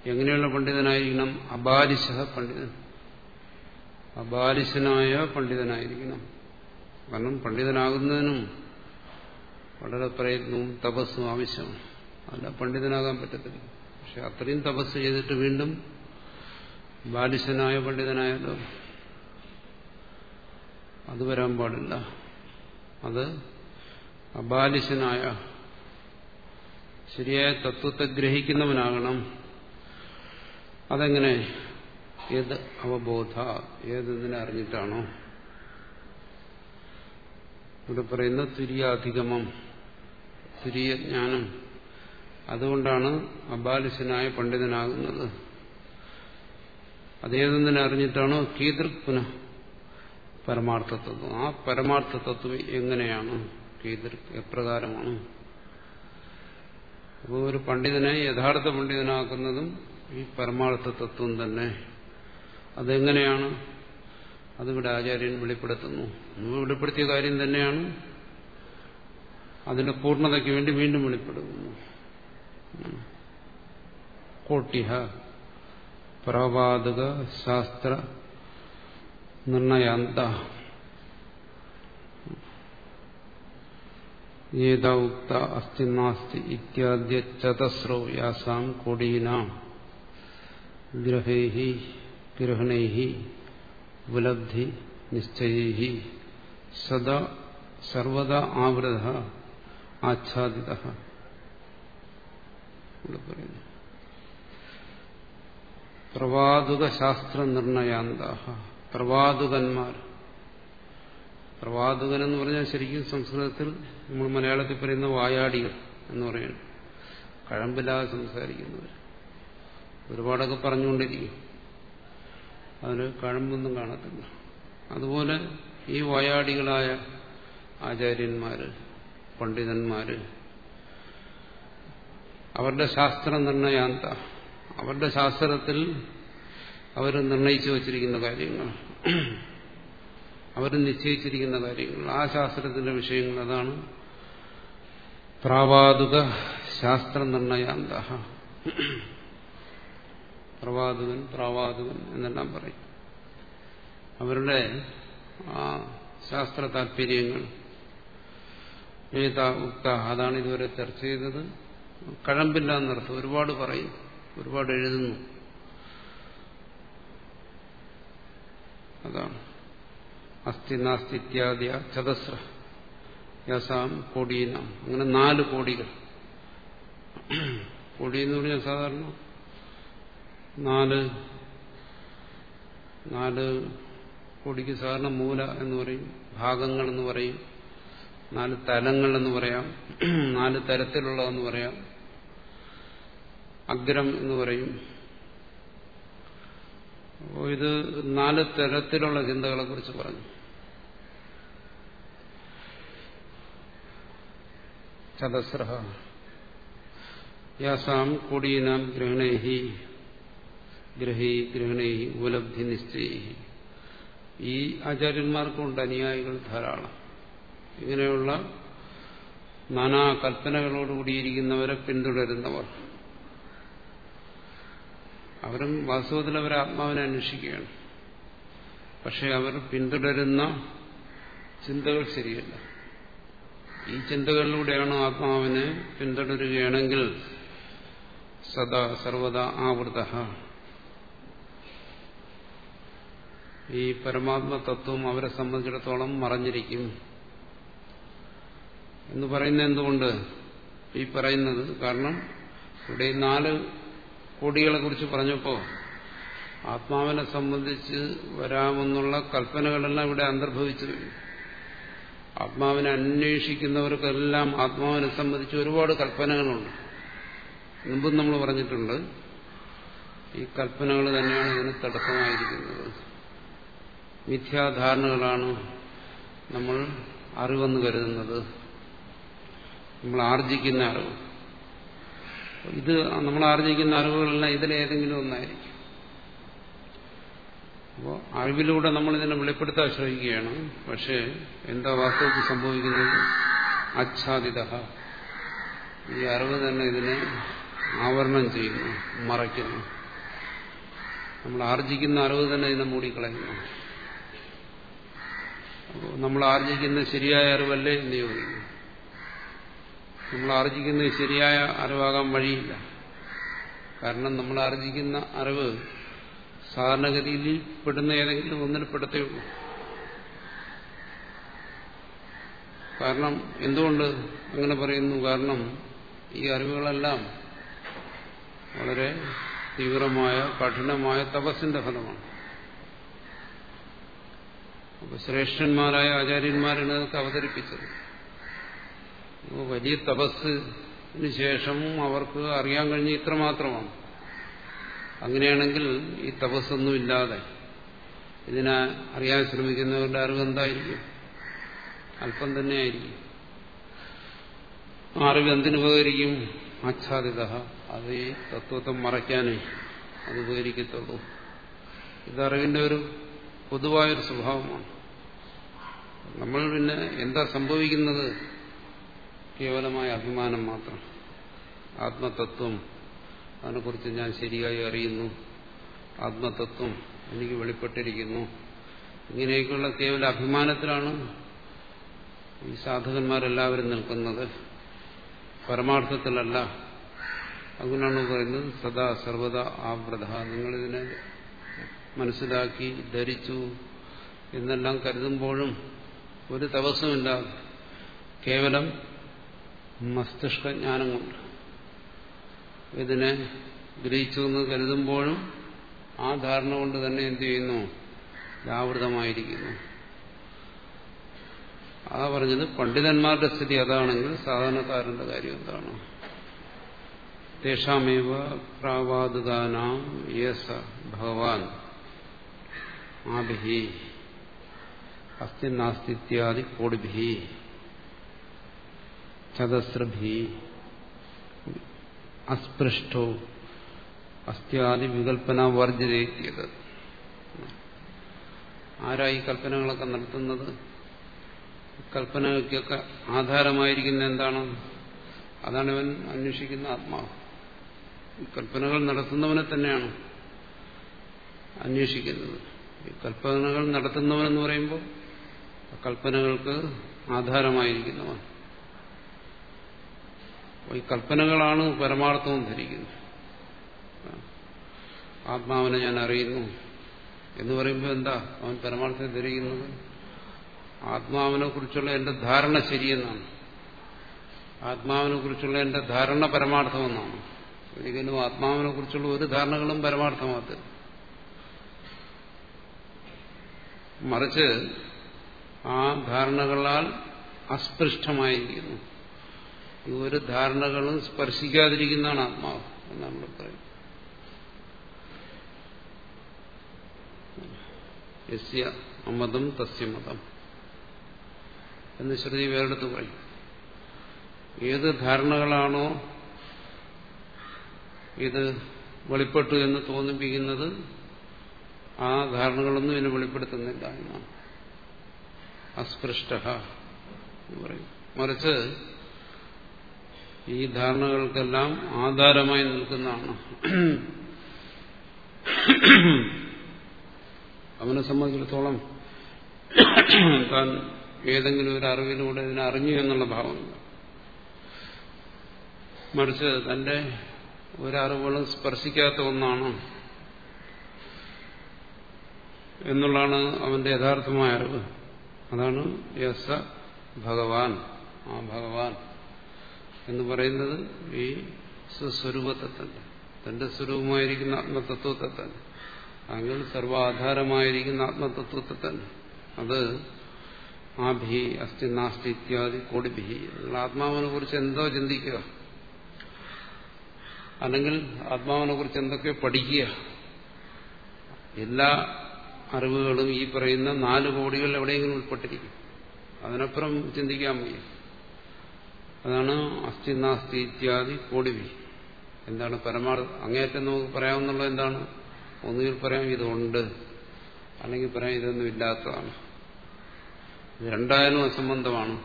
Speaker 1: എങ്ങനെയുള്ള പണ്ഡിതനായിരിക്കണം? അബാലിശ പണ്ഡിതൻ. അബാലിശനായ പണ്ഡിതനായിരിക്കണം. കാരണം പണ്ഡിതനാകുന്നതിനും വളരെ പ്രയത്നവും തപസ്സും ആവശ്യമാണ്. അല്ല പണ്ഡിതനാകാൻ പറ്റത്തില്ല. പക്ഷെ അത്രയും തപസ് ചെയ്തിട്ട് വീണ്ടും ബാലിശനായ പണ്ഡിതനായാലോ അത് വരാൻ പാടില്ല. അത് അബാലിശനായ ശരിയായ തത്വത്തെ ഗ്രഹിക്കുന്നവനാകണം. അതെങ്ങനെ? ഏത് അവബോധ? ഏതെന്തിനെ അറിഞ്ഞിട്ടാണോ? ഇവിടെ പറയുന്ന തുര്യാധിഗമം തുര്യജ്ഞാനം അതുകൊണ്ടാണ് അബാലിശനായ പണ്ഡിതനാകുന്നത്. അതേതെന്തിനെ അറിഞ്ഞിട്ടാണോ കീതൃക് പുനഃ പരമാർത്ഥ തത്വം ആ പരമാർത്ഥ തത്വം എങ്ങനെയാണ്? കീതൃക് എപ്രകാരമാണ്? അപ്പോൾ ഒരു പണ്ഡിതനെ യഥാർത്ഥ പണ്ഡിതനാക്കുന്നതും ഈ പരമാർത്ഥ തത്വം തന്നെ. അതെങ്ങനെയാണ്? അതിവിടെ ആചാര്യൻ വെളിപ്പെടുത്തുന്നു. വെളിപ്പെടുത്തിയ കാര്യം തന്നെയാണ്. അതിന്റെ പൂർണതയ്ക്ക് വേണ്ടി വീണ്ടും വെളിപ്പെടുത്തുന്നു കോട്ടിഹ. പ്രവാതക ശാസ്ത്ര നിർണയാന്ത ഏതാ ഉക്ത അസ്തി നാസ്തി ഇത്യാദ്യ ചതസ്രോ യാസാം കൊടീനാം ഗ്രഹൈ ഗ്രഹണൈ ഉപലബ്ധി നിശ്ചയൈ സദാ സർവദാ ആവൃത ആച്ഛാദിത ഇവിടെ പറയുന്നു പ്രവാതുക ശാസ്ത്ര നിർണയാന്ത പ്രവാതുകന്മാർ പ്രവാതുകൻ എന്ന് പറഞ്ഞാൽ ശരിക്കും സംസ്കൃതത്തിൽ നമ്മൾ മലയാളത്തിൽ പറയുന്ന വായാടികൾ എന്ന് പറയുന്നത് കഴമ്പില്ലാതെ സംസാരിക്കുന്നവർ. ഒരുപാടൊക്കെ പറഞ്ഞുകൊണ്ടിരിക്കും. അതിന് കഴമ്പൊന്നും കാണത്തില്ല. അതുപോലെ ഈ വായാടികളായ ആചാര്യന്മാര് പണ്ഡിതന്മാര് അവരുടെ ശാസ്ത്ര നിർണയാന്ത അവരുടെ ശാസ്ത്രത്തിൽ അവർ നിർണയിച്ചു വച്ചിരിക്കുന്ന കാര്യങ്ങൾ. അവർ നിശ്ചയിച്ചിരിക്കുന്ന കാര്യങ്ങൾ. ആ ശാസ്ത്രത്തിന്റെ വിഷയങ്ങൾ അതാണ് പ്രാവാതുക ശാസ്ത്ര നിർണയാന്ത പ്രവാതുകൻ പ്രാവാതുകൻ എന്നെല്ലാം പറയും. അവരുടെ ആ ശാസ്ത്ര താല്പര്യങ്ങൾ ഉക്ത അതാണ് ഇതുവരെ ചർച്ച ചെയ്തത്. കഴമ്പില്ല എന്നർത്ഥം ഒരുപാട് പറയും. ഒരുപാട് എഴുതുന്നു. അതാണ്. അസ്ഥി നാസ്തി ഇത്യാദി ചതസ്ര യസാം കോടീനാം. അങ്ങനെ നാല് കോടികൾ. കോടി എന്ന് പറഞ്ഞാൽ സാധാരണ നാല് നാല് കോടിക്ക് സാധാരണ മൂല എന്ന് പറയും ഭാഗങ്ങൾ എന്ന് പറയും നാല് തലങ്ങൾ എന്ന് പറയാം നാല് തരത്തിലുള്ളതെന്ന് പറയാം. അഗ്രം എന്ന് പറയും. ഇത് നാല് തരത്തിലുള്ള ചിന്തകളെ കുറിച്ച് പറഞ്ഞു. ചതസ്ര യാസാം കൊടീനാം ഗ്രഹണേഹി ഗ്രഹി ഗ്രഹണേഹി ഉപലബ്ധി നിശ്ചയി ഈ ആചാര്യന്മാർക്കുണ്ട് അനുയായികൾ ധാരാളം. ഇങ്ങനെയുള്ള നാനാ കൽപ്പനകളോടുകൂടിയിരിക്കുന്നവരെ പിന്തുടരുന്നവർ. അവരും വാസ്തവത്തിൽ അവർ ആത്മാവിനെ അന്വേഷിക്കുകയാണ്. പക്ഷെ അവർ പിന്തുടരുന്ന ചിന്തകൾ ശരിയല്ല. ഈ ചിന്തകളിലൂടെയാണ് ആത്മാവിനെ പിന്തുടരുകയാണെങ്കിൽ സദാ സർവദാ ആവൃത. ഈ പരമാത്മ തത്വം അവരെ സംബന്ധിച്ചിടത്തോളം മറഞ്ഞിരിക്കും. എന്ന് പറയുന്നത് എന്തുകൊണ്ട്? ഈ പറയുന്നത് കാരണം ഇവിടെ നാല് കോടികളെ കുറിച്ച് പറഞ്ഞപ്പോൾ ആത്മാവിനെ സംബന്ധിച്ച് വരാമെന്നുള്ള കൽപ്പനകളെല്ലാം ഇവിടെ അന്തർഭവിച്ചു ആത്മാവിനെ അന്വേഷിക്കുന്നവർക്കെല്ലാം ആത്മാവിനെ സംബന്ധിച്ച് ഒരുപാട് കൽപ്പനകളുണ്ട്. മുമ്പും നമ്മൾ പറഞ്ഞിട്ടുണ്ട് ഈ കൽപ്പനകൾ തന്നെയാണ് ഇതിന് തടസ്സമായിരിക്കുന്നത്. മിഥ്യാധാരണകളാണ് നമ്മൾ അറിവെന്ന് കരുതുന്നത്. നമ്മൾ ആർജിക്കുന്ന അറിവ്. ഇത് നമ്മൾ ആർജിക്കുന്ന അറിവുകളെല്ലാം ഇതിലേതെങ്കിലും ഒന്നായിരിക്കും. അപ്പോൾ അറിവിലൂടെ നമ്മൾ ഇതിനെ വെളിപ്പെടുത്താൻ ശ്രമിക്കുകയാണ്. പക്ഷേ എന്താ വാസ്തവത്തിൽ സംഭവിക്കുന്നത്? ആച്ഛാദിത ഈ അറിവ് തന്നെ ഇതിനെ ആവരണം ചെയ്യുന്നു മറയ്ക്കുന്നു. നമ്മൾ ആർജിക്കുന്ന അറിവ് തന്നെ ഇതിനെ മൂടിക്കളയുന്നു. നമ്മൾ ആർജിക്കുന്ന ശരിയായ അറിവല്ലേ എന്ന് ചോദിക്കുന്നു. നമ്മൾ ആർജിക്കുന്നത് ശരിയായ അറിവാകാൻ വഴിയില്ല. കാരണം നമ്മൾ ആർജിക്കുന്ന അറിവ് സാധാരണഗതിയിൽ പെടുന്ന ഏതെങ്കിലും ഒന്നിൽ പെടത്തേ ഉള്ളൂ. കാരണം എന്തുകൊണ്ട് അങ്ങനെ പറയുന്നു? കാരണം ഈ അറിവുകളെല്ലാം വളരെ തീവ്രമായ കഠിനമായ തപസ്സിന്റെ ഫലമാണ്. അപ്പൊ ശ്രേഷ്ഠന്മാരായ ആചാര്യന്മാരാണ് അവതരിപ്പിച്ചത്. വലിയ തപസ്സിന് ശേഷം അവർക്ക് അറിയാൻ കഴിഞ്ഞ ഇത്ര മാത്രമാണ്. അങ്ങനെയാണെങ്കിൽ ഈ തപസ്സൊന്നുമില്ലാതെ ഇതിനെ അറിയാൻ ശ്രമിക്കുന്നവരുടെ അറിവ് എന്തായിരിക്കും? അല്പം തന്നെയായിരിക്കും അറിവ് എന്തിനുപകരിക്കും ആച്ഛാദിത. അത് ഈ തത്വത്തെ മറയ്ക്കാനേ അത് ഉപകരിക്കത്തുള്ളൂ. ഇതറിവിന്റെ ഒരു പൊതുവായൊരു സ്വഭാവമാണ്. നമ്മൾ പിന്നെ എന്താ സംഭവിക്കുന്നത്? കേവലമായ അഭിമാനം മാത്രം. ആത്മതത്വം. അതിനെക്കുറിച്ച് ഞാൻ ശരിയായി അറിയുന്നു. ആത്മതത്വം എനിക്ക് വെളിപ്പെട്ടിരിക്കുന്നു. ഇങ്ങനെയൊക്കെയുള്ള കേവല അഭിമാനത്തിലാണ് ഈ സാധകന്മാരെല്ലാവരും നിൽക്കുന്നത്. പരമാർത്ഥത്തിലല്ല. അങ്ങനെയാണ് പറയുന്നത് സദാ സർവത ആവ്രത നിങ്ങളിതിനെ മനസ്സിലാക്കി ധരിച്ചു എന്നെല്ലാം കരുതുമ്പോഴും ഒരു തപസ്സുമില്ല കേവലം മസ്തിഷ്കജ്ഞാനം കൊണ്ട് ഇതിനെ ഗ്രഹിച്ചു എന്ന് കരുതുമ്പോഴും ആ ധാരണ കൊണ്ട് തന്നെ എന്തു ചെയ്യുന്നു? വ്യാവൃതമായിരിക്കുന്നു അതാ പറഞ്ഞത് പണ്ഡിതന്മാരുടെ സ്ഥിതി അതാണെങ്കിൽ സാധാരണക്കാരന്റെ കാര്യം എന്താണ്? തേഷാമേവ പ്രാവാദുദാനാം യേസ ഭഗവാൻ ആഭിഹി നാസ്തി ഇത്യാദി കോടിഭി ചതസ്രഭി അസ്പൃഷ്ടോ അസ്ഥ്യാദി വികൽപ്പന വർജിതേത്തിയത് ആരാ ഈ കൽപ്പനകളൊക്കെ നടത്തുന്നത്? കൽപ്പനകൾക്കൊക്കെ ആധാരമായിരിക്കുന്ന എന്താണ്? അതാണ് ഇവൻ അന്വേഷിക്കുന്ന ആത്മാവ്. കൽപ്പനകൾ നടത്തുന്നവനെ തന്നെയാണ് അന്വേഷിക്കുന്നത്. ഈ കൽപ്പനകൾ നടത്തുന്നവനെന്ന് പറയുമ്പോൾ കൽപ്പനകൾക്ക് ആധാരമായിരിക്കുന്നവൻ. ഈ കൽപ്പനകളാണ് പരമാർത്ഥവും ധരിക്കുന്നത്. ആത്മാവിനെ ഞാൻ അറിയുന്നു. എന്ന് പറയുമ്പോൾ എന്താ? അവൻ പരമാർത്ഥം ധരിക്കുന്നത്? ആത്മാവിനെ കുറിച്ചുള്ള എന്റെ ധാരണ ശരിയെന്നാണ്. ആത്മാവിനെ കുറിച്ചുള്ള എന്റെ ധാരണ പരമാർത്ഥമെന്നാണ്. ഒരിക്കലും ആത്മാവിനെ കുറിച്ചുള്ള ഒരു ധാരണകളും പരമാർത്ഥമാകത്തില്ല മറിച്ച് ആ ധാരണകളാൽ അസ്പൃഷ്ടമായിരിക്കുന്നു. ഈ ഒരു ധാരണകളും സ്പർശിക്കാതിരിക്കുന്നതാണ് ആത്മാവ് എന്ന് നമ്മൾ പറയും. യസ്യ അമതം തസ്യ മതം എന്ന് ശ്രുതി വേറെടുത്ത് പറയും. ഏത് ധാരണകളാണോ ഇത് വെളിപ്പെട്ടു എന്ന് തോന്നിപ്പിക്കുന്നത് ആ ധാരണകളൊന്നും ഇതിനെ വെളിപ്പെടുത്തുന്നില്ല എന്നാണ്. അസ്പൃഷ്ട എന്ന് പറയും. മറിച്ച് ഈ ധാരണകൾക്കെല്ലാം ആധാരമായി നിൽക്കുന്നതാണ്. അവനെ സംബന്ധിച്ചിടത്തോളം താൻ ഏതെങ്കിലും ഒരു അറിവിലൂടെ ഇതിനെ അറിഞ്ഞു എന്നുള്ള ഭാവമില്ല മറിച്ച് തന്റെ ഒരറിവുകളും സ്പർശിക്കാത്ത ഒന്നാണ് എന്നുള്ളതാണ് അവന്റെ യഥാർത്ഥമായ അറിവ്. അതാണ് യസ ഭഗവാൻ. ആ ഭഗവാൻ. എന്ന് പറയുന്നത് ഈ സ്വസ്വരൂപത്തെ തന്നെ തന്റെ സ്വരൂപമായിരിക്കുന്ന ആത്മതത്വത്തെ തന്നെ അങ്ങൾ സർവാധാരമായിരിക്കുന്ന ആത്മതത്വത്തെ തന്നെ അത് ആഭി അസ്ഥി നാസ്തി ഇത്യാദി കോടിഭി നിങ്ങൾ ആത്മാവിനെ കുറിച്ച് എന്തോ ചിന്തിക്കുക. അല്ലെങ്കിൽ ആത്മാവിനെ കുറിച്ച് എന്തൊക്കെ പഠിക്കുക. എല്ലാ അറിവുകളും ഈ പറയുന്ന നാല് കോടികൾ എവിടെയെങ്കിലും ഉൾപ്പെട്ടിരിക്കും. അതിനപ്പുറം ചിന്തിക്കാൻ വയ്യ. അതാണ് അസ്ഥി നാസ്തി ഇത്യാദി കോടിവി എന്താണ് പരമാർത്ഥ? അങ്ങേറ്റം നമുക്ക് പറയാവുന്നുള്ളത് എന്താണ്? ഒന്നുകിൽ പറയാം ഇതുണ്ട് അല്ലെങ്കിൽ പറയാം ഇതൊന്നും ഇല്ലാത്തതാണ്. രണ്ടായാലും അസംബന്ധമാണ്.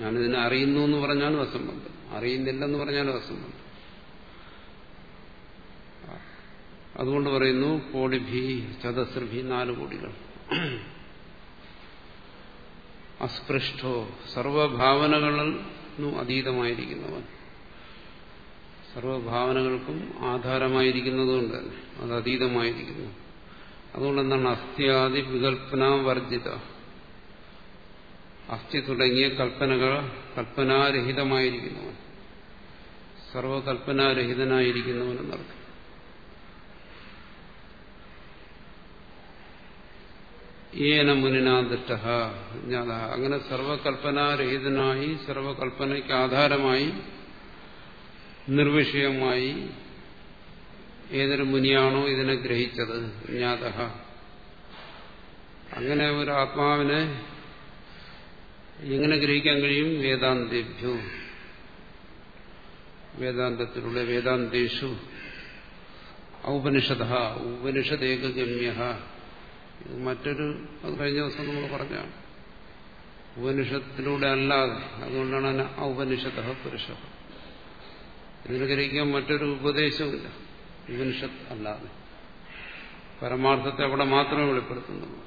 Speaker 1: ഞാനിതിനെ അറിയുന്നു എന്ന് പറഞ്ഞാലും അസംബന്ധം. അറിയുന്നില്ലെന്ന് പറഞ്ഞാലും അസംബന്ധം. അതുകൊണ്ട് പറയുന്നു കോടിഭി ചതസ്രഭി നാല് കോടികൾ. അസ്പൃഷ്ടോ സർവഭാവനകളിലും അതീതമായിരിക്കുന്നവൻ. സർവഭാവനകൾക്കും ആധാരമായിരിക്കുന്നതുകൊണ്ട് തന്നെ അത് അതീതമായിരിക്കുന്നു. അതുകൊണ്ട് എന്താണ് അസ്ഥ്യാദി വികൽപ്പന വർജിത. അസ്ഥി തുടങ്ങിയ കൽപ്പനകൾ കൽപ്പനാരഹിതമായിരിക്കുന്നവൻ. സർവകൽപ്പനാരഹിതനായിരിക്കുന്നവൻ എന്നർത്ഥം. ഏന മുനിനാദിഷ്ട. അങ്ങനെ സർവകൽപ്പനാരഹിതനായി സർവകൽപ്പനയ്ക്ക് ആധാരമായി നിർവിഷയമായി ഏതൊരു മുനിയാണോ ഇതിനെ ഗ്രഹിച്ചത്. ജ്ഞാത. അങ്ങനെ ഒരു ആത്മാവിനെ എങ്ങനെ ഗ്രഹിക്കാൻ കഴിയും? വേദാന്തേഭ്യോ. വേദാന്തത്തിലൂടെ വേദാന്തേഷു. ഔപനിഷത ഉപനിഷദേകഗമ്യ മറ്റൊരു അത് കഴിഞ്ഞ ദിവസം നമ്മൾ പറഞ്ഞാണ് ഉപനിഷത്തിലൂടെ അല്ലാതെ. അതുകൊണ്ടാണ് അതിന് ഔപനിഷത പുരുഷ. ഇതിന് ഗ്രഹിക്കാൻ മറ്റൊരു ഉപദേശവുമില്ല. ഉപനിഷത്ത് അല്ലാതെ. പരമാർത്ഥത്തെ അവിടെ മാത്രമേ വെളിപ്പെടുത്തുന്നുള്ളൂ.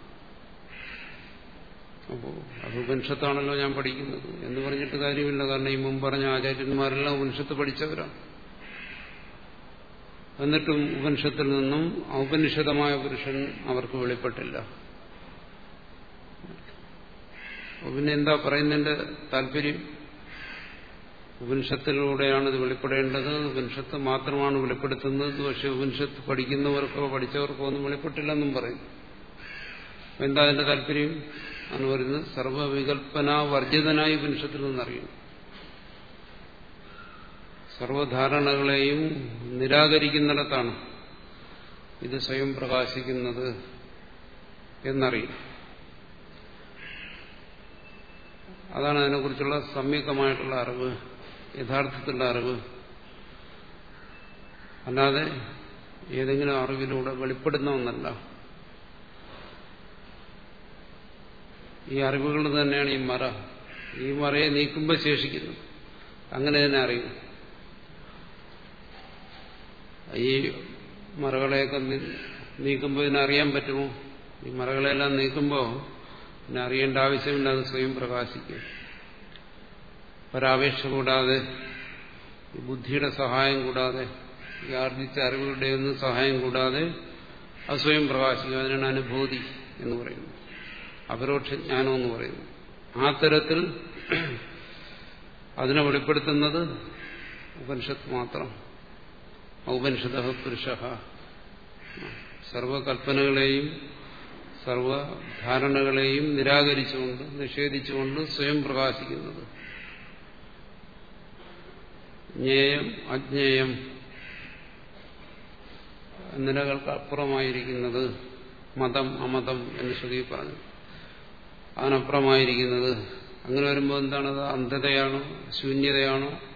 Speaker 1: അപ്പോൾ അത് ഉപനിഷത്താണല്ലോ ഞാൻ പഠിക്കുന്നത്. എന്ന് പറഞ്ഞിട്ട് കാര്യമില്ല. കാരണം ഈ മുമ്പ് പറഞ്ഞ ആചാര്യന്മാരെല്ലാം ഉപനിഷത്ത് പഠിച്ചവരാണ്. എന്നിട്ടും ഉപനിഷത്തിൽ നിന്നും ഔപനിഷതമായ പുരുഷൻ അവർക്ക് വെളിപ്പെട്ടില്ല. പിന്നെ എന്താ പറയുന്നതിന്റെ താല്പര്യം? ഉപനിഷത്തിലൂടെയാണ് ഇത് വെളിപ്പെടേണ്ടത്. ഉപനിഷത്ത് മാത്രമാണ് വെളിപ്പെടുത്തുന്നത്. പക്ഷെ ഉപനിഷത്ത് പഠിക്കുന്നവർക്കോ പഠിച്ചവർക്കോ ഒന്നും വെളിപ്പെട്ടില്ലെന്നും പറയും. എന്താ അതിന്റെ താല്പര്യം? എന്ന് പറയുന്നത് സർവവികൽപ്പന വർജിതനായി ഉപനിഷത്തിൽ നിന്നറിയുന്നു. സർവധാരണകളെയും നിരാകരിക്കുന്നിടത്താണ് ഇത് സ്വയം പ്രകാശിക്കുന്നത് എന്നറിയും. അതാണ് അതിനെക്കുറിച്ചുള്ള സംയുക്തമായിട്ടുള്ള അറിവ് യഥാർത്ഥത്തിലുള്ള അറിവ്. അല്ലാതെ ഏതെങ്കിലും അറിവിലൂടെ വെളിപ്പെടുന്ന ഒന്നല്ല. ഈ അറിവുകൾ തന്നെയാണ് ഈ മറ. ഈ മറയെ നീക്കുമ്പോൾ ശേഷിക്കുന്നത് അങ്ങനെ തന്നെ അറിയും. ഈ മറകളെയൊക്കെ നീക്കുമ്പോൾ ഇതിനറിയാൻ പറ്റുമോ? ഈ മറകളെല്ലാം നീക്കുമ്പോൾ പിന്നെ അറിയേണ്ട ആവശ്യമില്ല അത് സ്വയം പ്രകാശിക്കും. ഒരാപേക്ഷ കൂടാതെ ബുദ്ധിയുടെ സഹായം കൂടാതെ ഈ ആർജിച്ച അറിവുകളുടെ ഒന്നും സഹായം കൂടാതെ അത് സ്വയം പ്രകാശിക്കും. അതിനാണ് അനുഭൂതി എന്ന് പറയുന്നത്. അപരോക്ഷ ജ്ഞാനം എന്ന് പറയുന്നു ആ തരത്തിൽ അതിനെ വെളിപ്പെടുത്തുന്നത് ഉപനിഷത്ത് മാത്രം. ഔപനിഷത പുരുഷ. സർവകൽപ്പനകളെയും സർവധാരണകളെയും നിരാകരിച്ചുകൊണ്ട് നിഷേധിച്ചുകൊണ്ട് സ്വയം പ്രകാശിക്കുന്നത്. ജ്ഞേയം അജ്ഞേയം നിലകൾക്ക് അപ്പുറമായിരിക്കുന്നത് മതം അമതം എന്ന് ശ്രുതി പറഞ്ഞു. അതിനപ്പുറമായിരിക്കുന്നത് അങ്ങനെ വരുമ്പോൾ എന്താണത് അന്ധതയാണോ ശൂന്യതയാണോ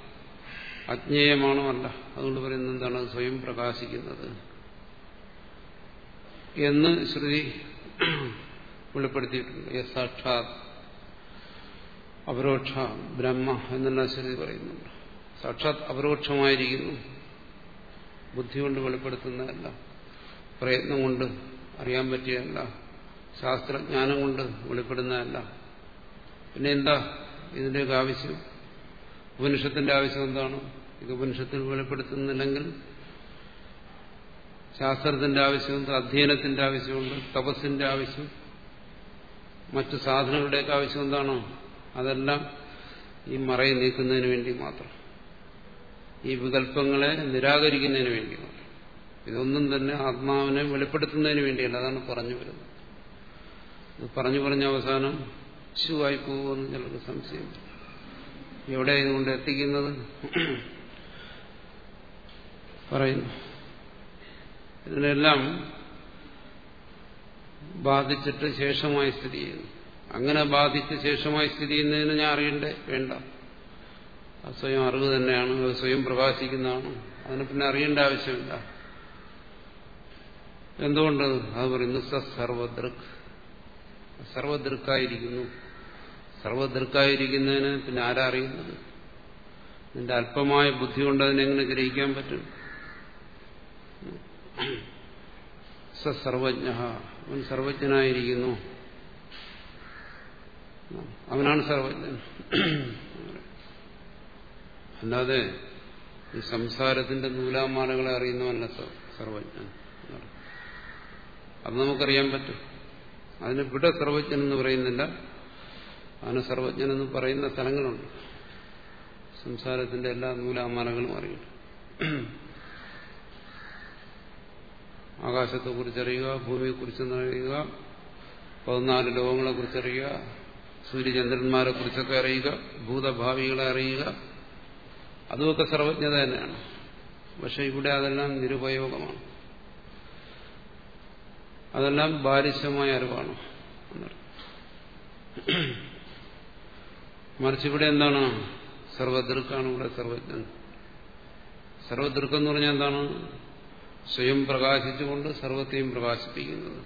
Speaker 1: അജ്ഞേയമാണോ അല്ല. അതുകൊണ്ട് പറയുന്നത് എന്താണ്? സ്വയം പ്രകാശിക്കുന്നത്. എന്ന് ശ്രുതി വെളിപ്പെടുത്തിയിട്ടുണ്ട്. സാക്ഷാത് അപരോക്ഷ ബ്രഹ്മ എന്നുള്ള ശ്രുതി പറയുന്നുണ്ട്. സാക്ഷാത് അപരോക്ഷമായിരിക്കുന്നു. ബുദ്ധി കൊണ്ട് വെളിപ്പെടുത്തുന്നതല്ല. പ്രയത്നം കൊണ്ട് അറിയാൻ പറ്റിയതല്ല. ശാസ്ത്രജ്ഞാനം കൊണ്ട് വെളിപ്പെടുന്നതല്ല. പിന്നെ എന്താ ഇതിന്റെയൊക്കെ ആവശ്യം? ഉപനിഷത്തിന്റെ ആവശ്യം എന്താണ്? ഇത് ഉപനിഷത്തിൽ വെളിപ്പെടുത്തുന്നില്ലെങ്കിൽ ശാസ്ത്രത്തിന്റെ ആവശ്യമുണ്ട് അധ്യയനത്തിന്റെ ആവശ്യമുണ്ട് തപസ്സിന്റെ ആവശ്യം മറ്റു സാധനങ്ങളുടെയൊക്കെ ആവശ്യം എന്താണോ അതെല്ലാം ഈ മറയെ നീക്കുന്നതിന് വേണ്ടി മാത്രം. ഈ വികല്പങ്ങളെ നിരാകരിക്കുന്നതിന് വേണ്ടി മാത്രം. ഇതൊന്നും തന്നെ ആത്മാവിനെ വെളിപ്പെടുത്തുന്നതിന് വേണ്ടിയല്ല അതാണ് പറഞ്ഞു വരുന്നത്. പറഞ്ഞു പറഞ്ഞ അവസാനം ശുവായി പോകുമെന്ന് ചിലർക്ക് സംശയം എവിടെ ഇതുകൊണ്ട് എത്തിക്കുന്നത്? പറയുന്നു. ഇതിനെല്ലാം ബാധിച്ചിട്ട് ശേഷമായി സ്ഥിതി ചെയ്യുന്നു. അങ്ങനെ ബാധിച്ച് ശേഷമായി സ്ഥിതി ചെയ്യുന്നതിന് ഞാൻ അറിയണ്ടേ? വേണ്ട. സ്വയം അറിവ് തന്നെയാണ്. അത് സ്വയം പ്രകാശിക്കുന്നതാണ്. അതിനെ പിന്നെ അറിയേണ്ട ആവശ്യമില്ല. എന്തുകൊണ്ട്? അത് പറയുന്നു സർവദൃക്. സർവദൃക്കായിരിക്കുന്നു. സർവദൃക്കായിരിക്കുന്നതിന് പിന്നെ ആരാ അറിയുന്നത്? നിന്റെ അല്പമായ ബുദ്ധി കൊണ്ട് അതിനെങ്ങനെ ഗ്രഹിക്കാൻ പറ്റും? സ സർവജ്ഞ അവൻ സർവജ്ഞനായിരിക്കുന്നു. അവനാണ് സർവജ്ഞൻ. അല്ലാതെ ഈ സംസാരത്തിന്റെ നൂലാമാലകളെ അറിയുന്നവല്ല സർവജ്ഞൻ. അത് നമുക്കറിയാൻ പറ്റും. അതിന് ഇവിടെ സർവജ്ഞൻ എന്ന് പറയുന്നില്ല. അവന് സർവജ്ഞനെന്ന് പറയുന്ന സ്ഥലങ്ങളുണ്ട്. സംസാരത്തിന്റെ എല്ലാ നൂലാമാലകളും അറിയും ആകാശത്തെക്കുറിച്ചറിയുക ഭൂമിയെക്കുറിച്ച് അറിയുക പതിനാല് ലോകങ്ങളെ കുറിച്ചറിയുക സൂര്യചന്ദ്രന്മാരെ കുറിച്ചൊക്കെ അറിയുക ഭൂതഭാവികളെ അറിയുക അതുമൊക്കെ സർവജ്ഞത തന്നെയാണ്. പക്ഷെ ഇവിടെ അതെല്ലാം നിരുപയോഗമാണ്. അതെല്ലാം ബാലിശമായ അറിവാണ്. മറിച്ച് ഇവിടെ എന്താണ്? സർവദൃക്കാണ് ഇവിടെ സർവജ്ഞൻ. സർവദൃക്കം എന്ന് പറഞ്ഞാൽ എന്താണ്? സ്വയം പ്രകാശിച്ചുകൊണ്ട് സർവത്തെയും പ്രകാശിപ്പിക്കുന്നത്.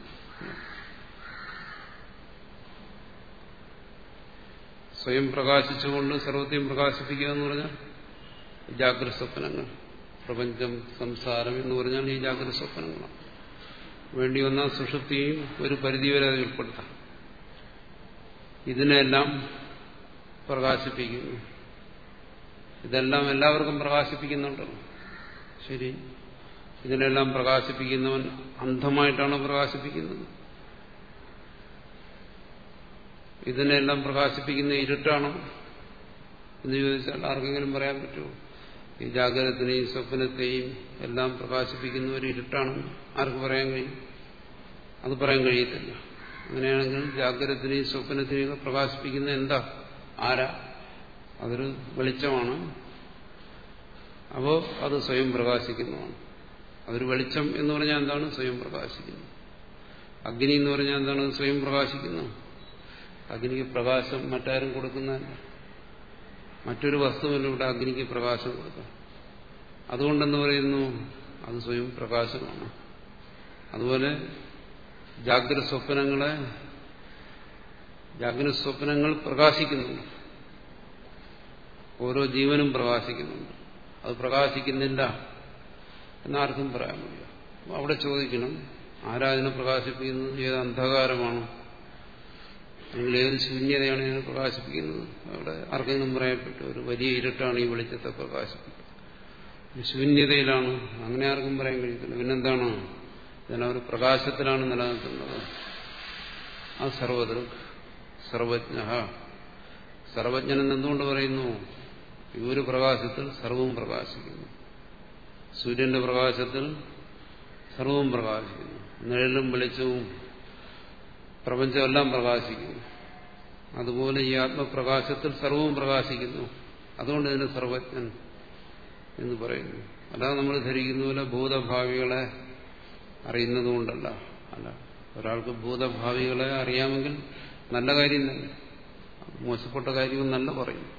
Speaker 1: സ്വയം പ്രകാശിച്ചുകൊണ്ട് സർവത്തെയും പ്രകാശിപ്പിക്കുക എന്ന് പറഞ്ഞാൽ ജാഗ്രത സ്വപ്നങ്ങൾ. പ്രപഞ്ചം സംസാരം എന്ന് പറഞ്ഞാൽ ഈ ജാഗ്രത സ്വപ്നങ്ങളാണ്. വേണ്ടി വന്ന സുഷുപ്തിയും ഒരു പരിധിവരെ അത് ഉൾപ്പെടുത്താം. ഇതിനെല്ലാം പ്രകാശിപ്പിക്കുന്നു. ഇതെല്ലാം എല്ലാവർക്കും പ്രകാശിപ്പിക്കുന്നുണ്ടല്ലോ ശരി. ഇതിനെല്ലാം പ്രകാശിപ്പിക്കുന്നവൻ അന്ധമായിട്ടാണ് പ്രകാശിപ്പിക്കുന്നത്. ഇതിനെല്ലാം പ്രകാശിപ്പിക്കുന്ന ഇരുട്ടാണോ. എന്ന് ചോദിച്ചാൽ ആർക്കെങ്കിലും പറയാൻ പറ്റുമോ? ഈ ജാഗ്രതത്തിനെയും സ്വപ്നത്തെയും എല്ലാം പ്രകാശിപ്പിക്കുന്ന ഒരു ഇരുട്ടാണ് ആർക്ക് പറയാൻ കഴിയും? അത് പറയാൻ കഴിയത്തില്ല. അങ്ങനെയാണെങ്കിൽ ജാഗ്രതത്തിനെയും സ്വപ്നത്തിനെയും പ്രകാശിപ്പിക്കുന്ന എന്താ? ആരാ? അതൊരു വെളിച്ചമാണ്. അപ്പോ അത് സ്വയം പ്രകാശിക്കുന്നതാണ്. അതൊരു വെളിച്ചം എന്ന് പറഞ്ഞാൽ എന്താണ്? സ്വയം പ്രകാശിക്കുന്നത് അഗ്നി എന്ന് പറഞ്ഞാൽ എന്താണ്? സ്വയം പ്രകാശിക്കുന്നു. അഗ്നിക്ക് പ്രകാശം മറ്റാരും കൊടുക്കുന്നതല്ല. മറ്റൊരു വസ്തുവല്ല ഇവിടെ അഗ്നിക്ക് പ്രകാശം കൊടുക്കാം അതുകൊണ്ടെന്ന് പറയുന്നു അത് സ്വയം പ്രകാശമാണ്. അതുപോലെ ജാഗ്രത സ്വപ്നങ്ങളെ ജാഗ്രത സ്വപ്നങ്ങൾ പ്രകാശിക്കുന്നുണ്ട്. ഓരോ ജീവനും പ്രകാശിക്കുന്നുണ്ട്. അത് പ്രകാശിക്കുന്നില്ല എന്നാർക്കും പറയാൻ വയ്യ. അവിടെ ചോദിക്കണം ആരാധന പ്രകാശിപ്പിക്കുന്നത്? ഏത് അന്ധകാരമാണ്? അല്ലെങ്കിൽ ഏത് ശൂന്യതയാണ് ഇതിനെ പ്രകാശിപ്പിക്കുന്നത്? അവിടെ ആർക്കെങ്കിലും പറയപ്പെട്ടു ഒരു വലിയ ഇരുട്ടാണ് ഈ വെളിച്ചത്തെ പ്രകാശിപ്പിക്കുന്നത്. ശൂന്യതയിലാണ്. അങ്ങനെ ആർക്കും പറയാൻ കഴിയത്തില്ല. പിന്നെന്താണ്? ഇതിനൊരു പ്രകാശത്തിലാണ് നിലനിൽക്കുന്നത്. ആ സർവദൃക് സർവജ്ഞ. സർവജ്ഞൻ എന്തുകൊണ്ട് പറയുന്നു? ഒരു പ്രകാശത്തിൽ സർവവും പ്രകാശിക്കുന്നു. സൂര്യന്റെ പ്രകാശത്തിൽ സർവവും പ്രകാശിക്കുന്നു. നിഴലും വെളിച്ചവും പ്രപഞ്ചമെല്ലാം പ്രകാശിക്കുന്നു. അതുപോലെ ഈ ആത്മപ്രകാശത്തിൽ സർവവും പ്രകാശിക്കുന്നു. അതുകൊണ്ട് ഇതിന് സർവജ്ഞൻ എന്ന് പറയുന്നു. അല്ലാതെ നമ്മൾ ധരിക്കുന്ന പോലെ ഭൂതഭാവികളെ അറിയുന്നതുകൊണ്ടല്ല. അല്ല ഒരാൾക്ക് ഭൂതഭാവികളെ അറിയാമെങ്കിൽ നല്ല കാര്യം തന്നെ മോശപ്പെട്ട നല്ല പറയും.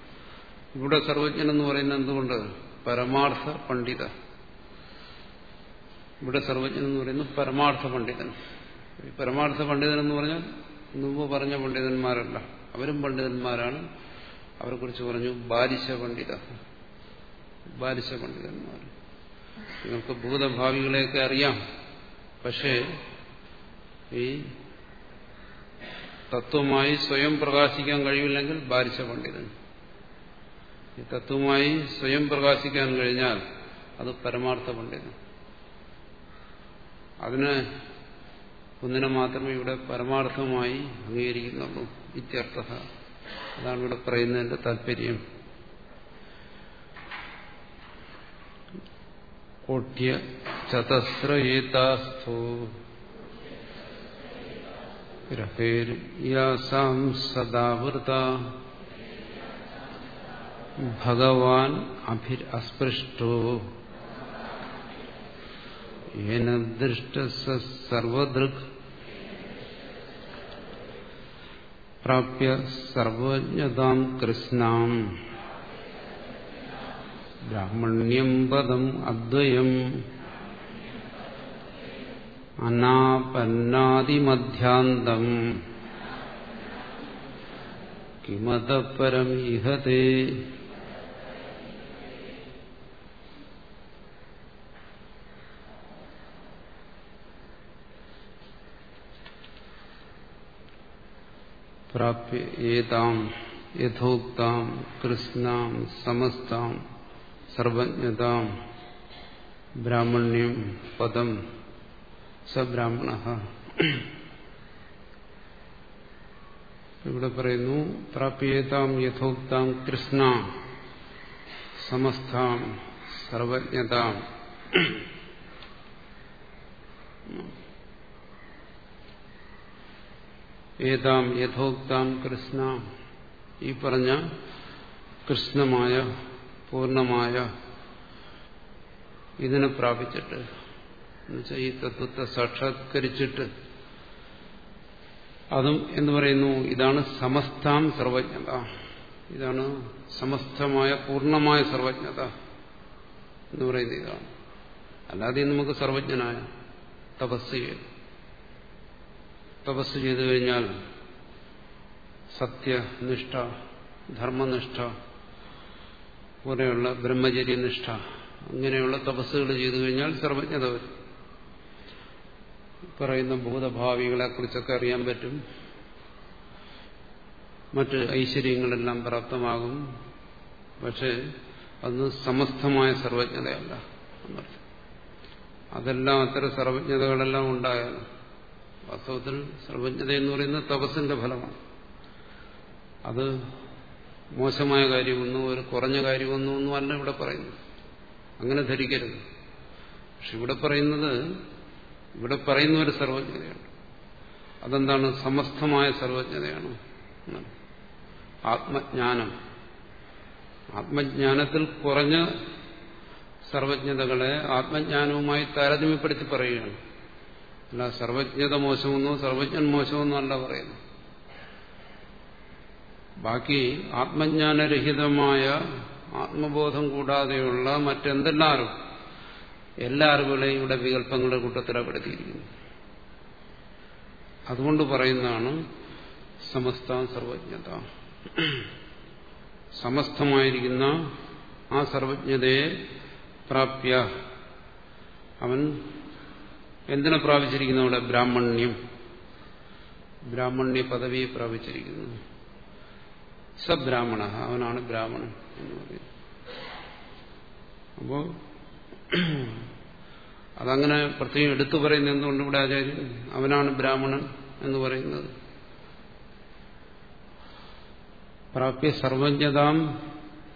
Speaker 1: ഇവിടെ സർവജ്ഞൻ എന്ന് പറയുന്നത് എന്തുകൊണ്ട്? പരമാർത്ഥ പണ്ഡിത. ഇവിടെ സർവജ്ഞൻ എന്ന് പറയുന്നത് പരമാർത്ഥ പണ്ഡിതൻ. പരമാർത്ഥ പണ്ഡിതൻ എന്ന് പറഞ്ഞാൽ മുമ്പ് പറഞ്ഞ പണ്ഡിതന്മാരല്ല. അവരും പണ്ഡിതന്മാരാണ്. അവരെ കുറിച്ച് പറഞ്ഞു ബാലിശ പണ്ഡിത. ബാലിശ പണ്ഡിതന്മാർ. നിങ്ങൾക്ക് ഭൂതഭാവികളെയൊക്കെ അറിയാം. പക്ഷേ ഈ തത്വമായി സ്വയം പ്രകാശിക്കാൻ കഴിയില്ലെങ്കിൽ ബാരിച്ച പണ്ഡിതൻ. ഈ തത്വമായി സ്വയം പ്രകാശിക്കാൻ കഴിഞ്ഞാൽ അത് പരമാർത്ഥ പണ്ഡിതൻ. അതിന് ഒന്നിനെ മാത്രമേ ഇവിടെ പരമാർത്ഥമായി അംഗീകരിക്കുന്നുള്ളൂ. ഇത്യർത്ഥ. അതാണ് ഇവിടെ പറയുന്നതിന്റെ താല്പര്യം. കോട്ട്യ ചതസ്രേതാസ്ഥോ ഗ്രഹേര്യാസാം സദാവൃത ഭഗവാൻ അഭിർ അസ്പൃഷ്ടോ येन ദൃഷ്ട സർവദൃക് പ്രാപ്യ സർവജ്ഞതാം കൃഷ്ണാം ബ്രാഹ്മണ്യം പദം അദ്വയം അനാപന്നാദിമധ്യാന്തം. കിമതപരം ഇഹതേ പ്രാപ്യ ഏതാം കൃഷ്ണാം സമസ്താം സർവജ്ഞതാം ബ്രാഹ്മണ്യം പദം സബ്രാഹ്മണ. ഇവിടെ പറയുന്നു പ്രാപ്യേതാം യഥോക്താം കൃഷ്ണ സമസ്താം സർവജ്ഞതാം. ഏതാം യഥോക്താം കൃഷ്ണ. ഈ പറഞ്ഞ കൃഷ്ണമായ പൂർണമായ ഇതിനെ പ്രാപിച്ചിട്ട് എന്നുവെച്ചാൽ ഈ തത്വത്തെ സാക്ഷാത്കരിച്ചിട്ട്. അതും എന്ന് പറയുന്നു ഇതാണ് സമസ്താം സർവജ്ഞത. ഇതാണ് സമസ്തമായ പൂർണമായ സർവജ്ഞത എന്ന് പറയുന്നത് ഇതാണ്. അല്ലാതെ നമുക്ക് സർവജ്ഞനായ തപസ് ചെയ്ത് തപസ് ചെയ്തു കഴിഞ്ഞാൽ സത്യനിഷ്ഠ ധർമ്മനിഷ്ഠ പോലെയുള്ള ബ്രഹ്മചര്യനിഷ്ഠ അങ്ങനെയുള്ള തപസ്സുകൾ ചെയ്തു കഴിഞ്ഞാൽ സർവജ്ഞത വരും. പറയുന്ന ഭൂതഭാവികളെ കുറിച്ചൊക്കെ അറിയാൻ പറ്റും. മറ്റ് ഐശ്വര്യങ്ങളെല്ലാം പ്രാപ്തമാകും. പക്ഷെ അന്ന് സമസ്തമായ സർവജ്ഞതയല്ല അതെല്ലാം അത്തരം സർവജ്ഞതകളെല്ലാം ഉണ്ടായാലും വാസ്തവത്തിൽ സർവജ്ഞത എന്ന് പറയുന്നത് തപസ്സിന്റെ ഫലമാണ്. അത് മോശമായ കാര്യമൊന്നും ഒരു കുറഞ്ഞ കാര്യമൊന്നും ഒന്നും അല്ല ഇവിടെ പറയുന്നത്. അങ്ങനെ ധരിക്കരുത്. പക്ഷെ ഇവിടെ പറയുന്നത് ഇവിടെ പറയുന്ന ഒരു സർവജ്ഞതയാണ്. അതെന്താണ്? സമസ്തമായ സർവജ്ഞതയാണ്. ആത്മജ്ഞാനം. ആത്മജ്ഞാനത്തിൽ കുറഞ്ഞ സർവജ്ഞതകളെ ആത്മജ്ഞാനവുമായി താരതമ്യപ്പെടുത്തി പറയുകയാണ്. അല്ല സർവജ്ഞത മോശമെന്നോ സർവജ്ഞൻ മോശമെന്നോ അല്ല പറയുന്നു ബാക്കി ആത്മജ്ഞാനരഹിതമായ ആത്മബോധം കൂടാതെയുള്ള മറ്റെന്തെല്ലാം അറിവ് എല്ലാ അറിവുകളെയും ഇവിടെ വികല്പങ്ങളുടെ കൂട്ടത്തിലപ്പെടുത്തിയിരിക്കുന്നു. അതുകൊണ്ട് പറയുന്നതാണ് സമസ്ത സർവജ്ഞത. സമസ്തമായിരിക്കുന്ന ആ സർവജ്ഞതയെ പ്രാപ്യ. അവൻ എന്തിനെ പ്രാപിച്ചിരിക്കുന്നു അവിടെ? ബ്രാഹ്മണ്യം. ബ്രാഹ്മണ്യ പദവിയെ പ്രാപിച്ചിരിക്കുന്നു. സബ്രാഹ്മണ. അവനാണ് ബ്രാഹ്മണൻ എന്ന് പറയുന്നത് അപ്പോ അതങ്ങനെ പ്രത്യേകം എടുത്തു പറയുന്നത് എന്തുകൊണ്ട് ഇവിടെ ആചാര്യൻ? അവനാണ് ബ്രാഹ്മണൻ എന്ന് പറയുന്നത്. പ്രാപ്യ സർവജ്ഞതാം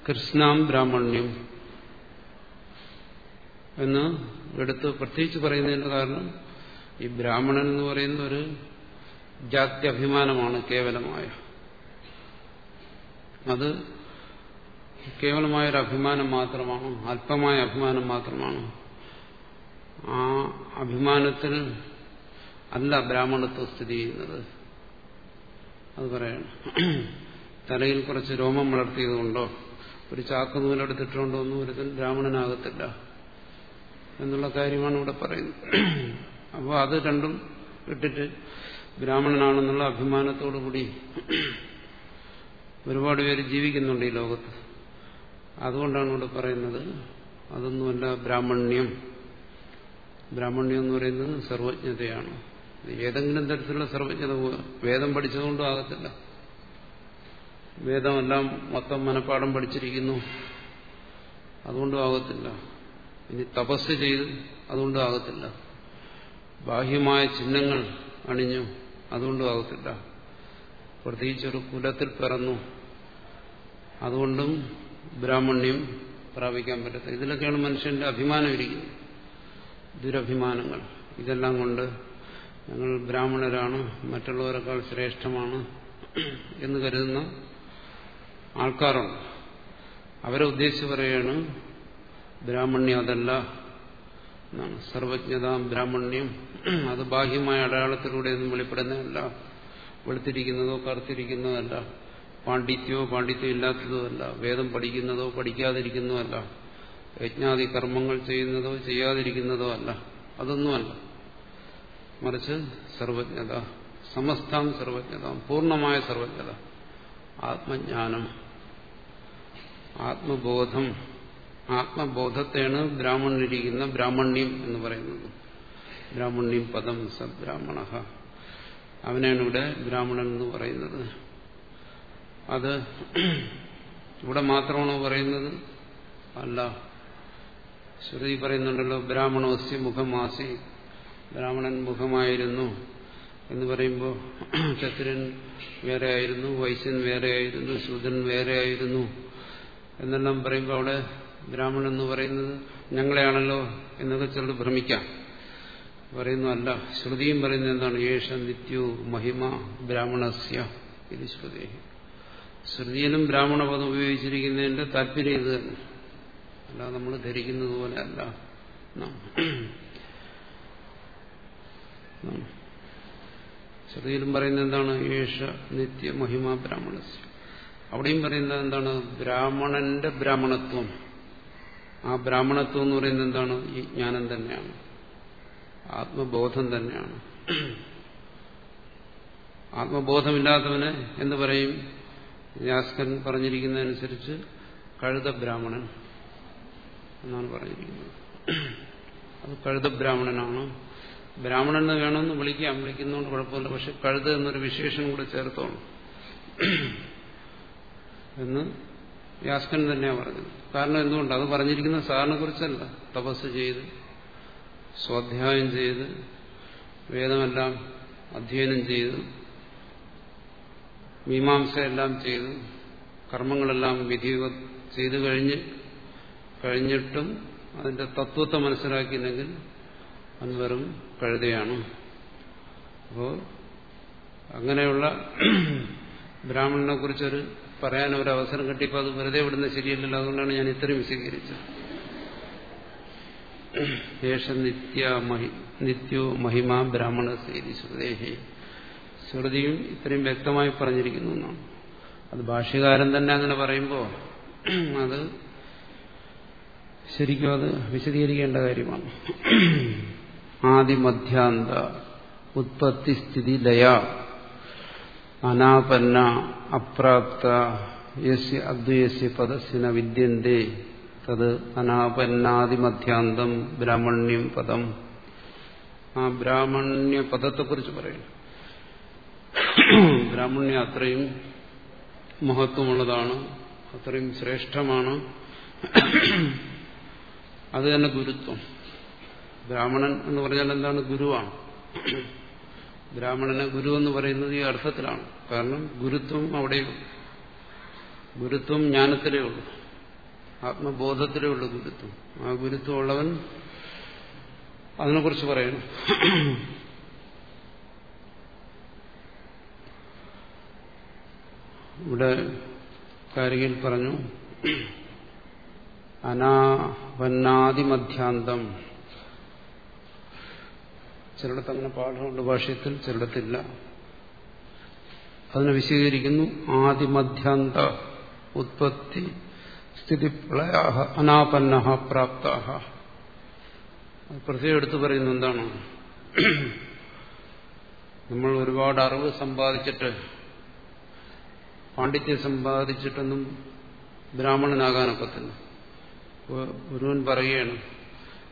Speaker 1: കൃഷ്ണാം ബ്രാഹ്മണ്യം എന്ന് എടുത്ത് പ്രത്യേകിച്ച് പറയുന്നതിന്റെ കാരണം ഈ ബ്രാഹ്മണൻ എന്ന് പറയുന്ന ഒരു ജാത്യഭിമാനമാണ് കേവലമായ. അത് കേവലമായൊരു അഭിമാനം മാത്രമാണ് അല്പമായ അഭിമാനം മാത്രമാണ്. ആ അഭിമാനത്തിൽ അല്ല ബ്രാഹ്മണത്വം സ്ഥിതി ചെയ്യുന്നത്. അത് പറയണം. തലയിൽ കുറച്ച് രോമം വളർത്തിയതുകൊണ്ടോ ഒരു ചാക്ക് നൂലെടുത്തിട്ടുകൊണ്ടോ ഒന്നും ഒരുത്തൻ ബ്രാഹ്മണനാകത്തില്ല എന്നുള്ള കാര്യമാണ് ഇവിടെ പറയുന്നത്. അപ്പോൾ അത് രണ്ടും ഇട്ടിട്ട് ബ്രാഹ്മണനാണെന്നുള്ള അഭിമാനത്തോടുകൂടി ഒരുപാട് പേര് ജീവിക്കുന്നുണ്ട് ഈ ലോകത്ത്. അതുകൊണ്ടാണ് ഇവിടെ പറയുന്നത്. അതൊന്നുമല്ല ബ്രാഹ്മണ്യം. ബ്രാഹ്മണ്യം എന്ന് പറയുന്നത് സർവജ്ഞതയാണ്. ഏതെങ്കിലും തരത്തിലുള്ള സർവജ്ഞത വേദം പഠിച്ചതുകൊണ്ടും ആകത്തില്ല. വേദമെല്ലാം മൊത്തം മനഃപ്പാടം പഠിച്ചിരിക്കുന്നു. അതുകൊണ്ടും ആകത്തില്ല. ഇനി തപസ് ചെയ്ത് അതുകൊണ്ടും ആകത്തില്ല. ബാഹ്യമായ ചിഹ്നങ്ങൾ അണിഞ്ഞു അതുകൊണ്ടും ആകത്തില്ല. പ്രത്യേകിച്ചൊരു കുലത്തിൽ പിറന്നു. അതുകൊണ്ടും ബ്രാഹ്മണ്യം പ്രാപിക്കാൻ പറ്റത്തില്ല. ഇതിലൊക്കെയാണ് മനുഷ്യന്റെ അഭിമാനം ഇരിക്കുന്നത്. ദുരഭിമാനങ്ങൾ. ഇതെല്ലാം കൊണ്ട് ഞങ്ങൾ ബ്രാഹ്മണരാണ് മറ്റുള്ളവരെക്കാൾ ശ്രേഷ്ഠമാണ് എന്ന് കരുതുന്ന ആൾക്കാരുണ്ട്. അവരെ ഉദ്ദേശിച്ച് പറയാണ് ബ്രാഹ്മണ്യം അതല്ല എന്നാണ്. സർവജ്ഞത ബ്രാഹ്മണ്യം. അത് ബാഹ്യമായ അടയാളത്തിലൂടെയൊന്നും വെളിപ്പെടുന്നതല്ല വെളുത്തിരിക്കുന്നതോ കറുത്തിരിക്കുന്നതല്ല. പാണ്ഡിത്യമോ പാണ്ഡിത്യം ഇല്ലാത്തതോ അല്ല വേദം പഠിക്കുന്നതോ പഠിക്കാതിരിക്കുന്നതോ അല്ല യജ്ഞാദി കർമ്മങ്ങൾ ചെയ്യുന്നതോ ചെയ്യാതിരിക്കുന്നതോ അല്ല അതൊന്നുമല്ല. മറിച്ച് സർവജ്ഞത. സമസ്താം സർവജ്ഞത. പൂർണമായ സർവജ്ഞത. ആത്മജ്ഞാനം. ആത്മബോധം. ആത്മബോധത്തെയാണ് ബ്രാഹ്മണനിരിക്കുന്ന ബ്രാഹ്മണ്യം എന്ന് പറയുന്നത്. ബ്രാഹ്മണ്യം പദം സബ്രാഹ്മണ. അവനാണ് ഇവിടെ ബ്രാഹ്മണൻ എന്ന് പറയുന്നത്. അത് ഇവിടെ മാത്രമാണോ പറയുന്നത്? അല്ല. ശ്രുതി പറയുന്നുണ്ടല്ലോ ബ്രാഹ്മണോസ്യ മുഖമാസി. ബ്രാഹ്മണൻ മുഖമായിരുന്നു എന്ന് പറയുമ്പോൾ ക്ഷത്രിയൻ വേറെ ആയിരുന്നു വൈശ്യൻ വേറെയായിരുന്നു ശൂദ്രൻ വേറെ ആയിരുന്നു എന്നെല്ലാം പറയുമ്പോൾ അവിടെ ബ്രാഹ്മണൻ എന്ന് പറയുന്നത് ഞങ്ങളെയാണല്ലോ എന്നൊക്കെ ചിലർ ഭ്രമിക്കാം. പറയുന്നു അല്ല. ശ്രുതിയും പറയുന്നത് എന്താണ്? യേശ നിത്യു മഹിമ ബ്രാഹ്മണസ്യ. ഇത് ശ്രുതി. ശ്രുതിയിലും ബ്രാഹ്മണ പദം ഉപയോഗിച്ചിരിക്കുന്നതിന്റെ താല്പര്യം ഇത് തന്നെ. അല്ല നമ്മൾ ധരിക്കുന്നത് പോലെ അല്ല. ശ്രുതിയിലും പറയുന്നത് എന്താണ്? യേശ നിത്യ മഹിമ ബ്രാഹ്മണസ്. അവിടെയും പറയുന്നത് എന്താണ്? ബ്രാഹ്മണന്റെ ബ്രാഹ്മണത്വം. ആ ബ്രാഹ്മണത്വം എന്ന് പറയുന്നത് എന്താണ്? ഈ ജ്ഞാനം തന്നെയാണ്. ആത്മബോധം തന്നെയാണ്. ആത്മബോധമില്ലാത്തവന് എന്ന് പറയും? യാസ്കൻ പറഞ്ഞിരിക്കുന്നതനുസരിച്ച് കഴുത ബ്രാഹ്മണൻ എന്നാണ് പറഞ്ഞിരിക്കുന്നത്. അത് കഴുത ബ്രാഹ്മണനാണ് ബ്രാഹ്മണൻ എന്ന് വേണമെന്ന് വിളിക്കാം. വിളിക്കുന്നതുകൊണ്ട് കുഴപ്പമില്ല. പക്ഷെ കഴുത എന്നൊരു വിശേഷം കൂടെ ചേർത്തോണം. എന്ന് വ്യാസ്കൻ തന്നെയാണ് പറഞ്ഞത്. കാരണം എന്തുകൊണ്ട്? അത് പറഞ്ഞിരിക്കുന്ന സാറിനെ കുറിച്ചല്ല. തപസ് ചെയ്ത് സ്വാധ്യായം ചെയ്ത് വേദമെല്ലാം അധ്യയനം ചെയ്ത് മീമാംസയെല്ലാം ചെയ്ത്. കർമ്മങ്ങളെല്ലാം വിധി ചെയ്തു കഴിഞ്ഞ് കഴിഞ്ഞിട്ടും അതിന്റെ തത്വത്തെ മനസ്സിലാക്കിയില്ലെങ്കിൽ അന്ന് വെറും കഴുതയാണ്. അപ്പോൾ അങ്ങനെയുള്ള (clears throat) ബ്രാഹ്മണനെ കുറിച്ചൊരു പറയാൻ ഒരു അവസരം കിട്ടിയപ്പോൾ അത് വെറുതെ വിടുന്ന ശരിയല്ലല്ലോ. അതുകൊണ്ടാണ് ഞാൻ ഇത്രയും വിശദീകരിച്ചത്. (clears throat) നിത്യോ മഹിമ ബ്രാഹ്മണ സേരി ശ്രുതേഹി ശ്രുതിയും ഇത്രയും വ്യക്തമായി പറഞ്ഞിരിക്കുന്നു എന്നാണ്. അത് ഭാഷ്യകാരൻ തന്നെ അങ്ങനെ പറയുമ്പോൾ അത് ശരിക്കും അത് വിശദീകരിക്കേണ്ട കാര്യമാണ്. ആദിമധ്യാന്ത ഉത്പത്തി സ്ഥിതി ലയ. അനാപന്ന അപ്രാപ്ത യസ്യ അദ്വയസ്യ പദസ്സിന വിദ്യന്തേ. തത് അനാപന്നാദിമധ്യാന്തം ബ്രാഹ്മണ്യം പദം. ആ ബ്രാഹ്മണ്യ പദത്തെക്കുറിച്ച് പറയുന്നു. ബ്രാഹ്മണ്യം അത്രയും മഹത്വമുള്ളതാണ് അത്രയും ശ്രേഷ്ഠമാണ്. അത് തന്നെ ഗുരുത്വം. ബ്രാഹ്മണൻ എന്ന് പറഞ്ഞാൽ എന്താണ്? ഗുരുവാണ്. ബ്രാഹ്മണനെ ഗുരു എന്ന് പറയുന്നത് ഈ അർത്ഥത്തിലാണ്. കാരണം ഗുരുത്വം അവിടെയുള്ളു. ഗുരുത്വം ജ്ഞാനത്തിലേ ഉള്ളൂ. ആത്മബോധത്തിലേ ഉള്ളൂ ഗുരുത്വം. ആ ഗുരുത്വം ഉള്ളവൻ അതിനെക്കുറിച്ച് പറയണം. ഇവിടെ കാരികയിൽ പറഞ്ഞു. അനാപന്നാതിമധ്യാന്തം ചിലടത്ത് അങ്ങനെ പാഠമുണ്ട് ഭാഷയത്തിൽ ചിലടത്തില്ല അതിനെ വിശദീകരിക്കുന്നു. ആദിമധ്യാന്ത ഉത്പത്തി സ്ഥിതി സ്ഥിതിപ്രളയ അനാപന്ന പ്രാപ്ത പ്രത്യേകം എടുത്തു പറയുന്ന എന്താണ്? നമ്മൾ ഒരുപാട് അറിവ് സമ്പാദിച്ചിട്ട് പാണ്ഡിത്യം സമ്പാദിച്ചിട്ടൊന്നും ബ്രാഹ്മണനാകാനൊക്കത്തില്ല. ഗുരുവൻ പറയുകയാണ്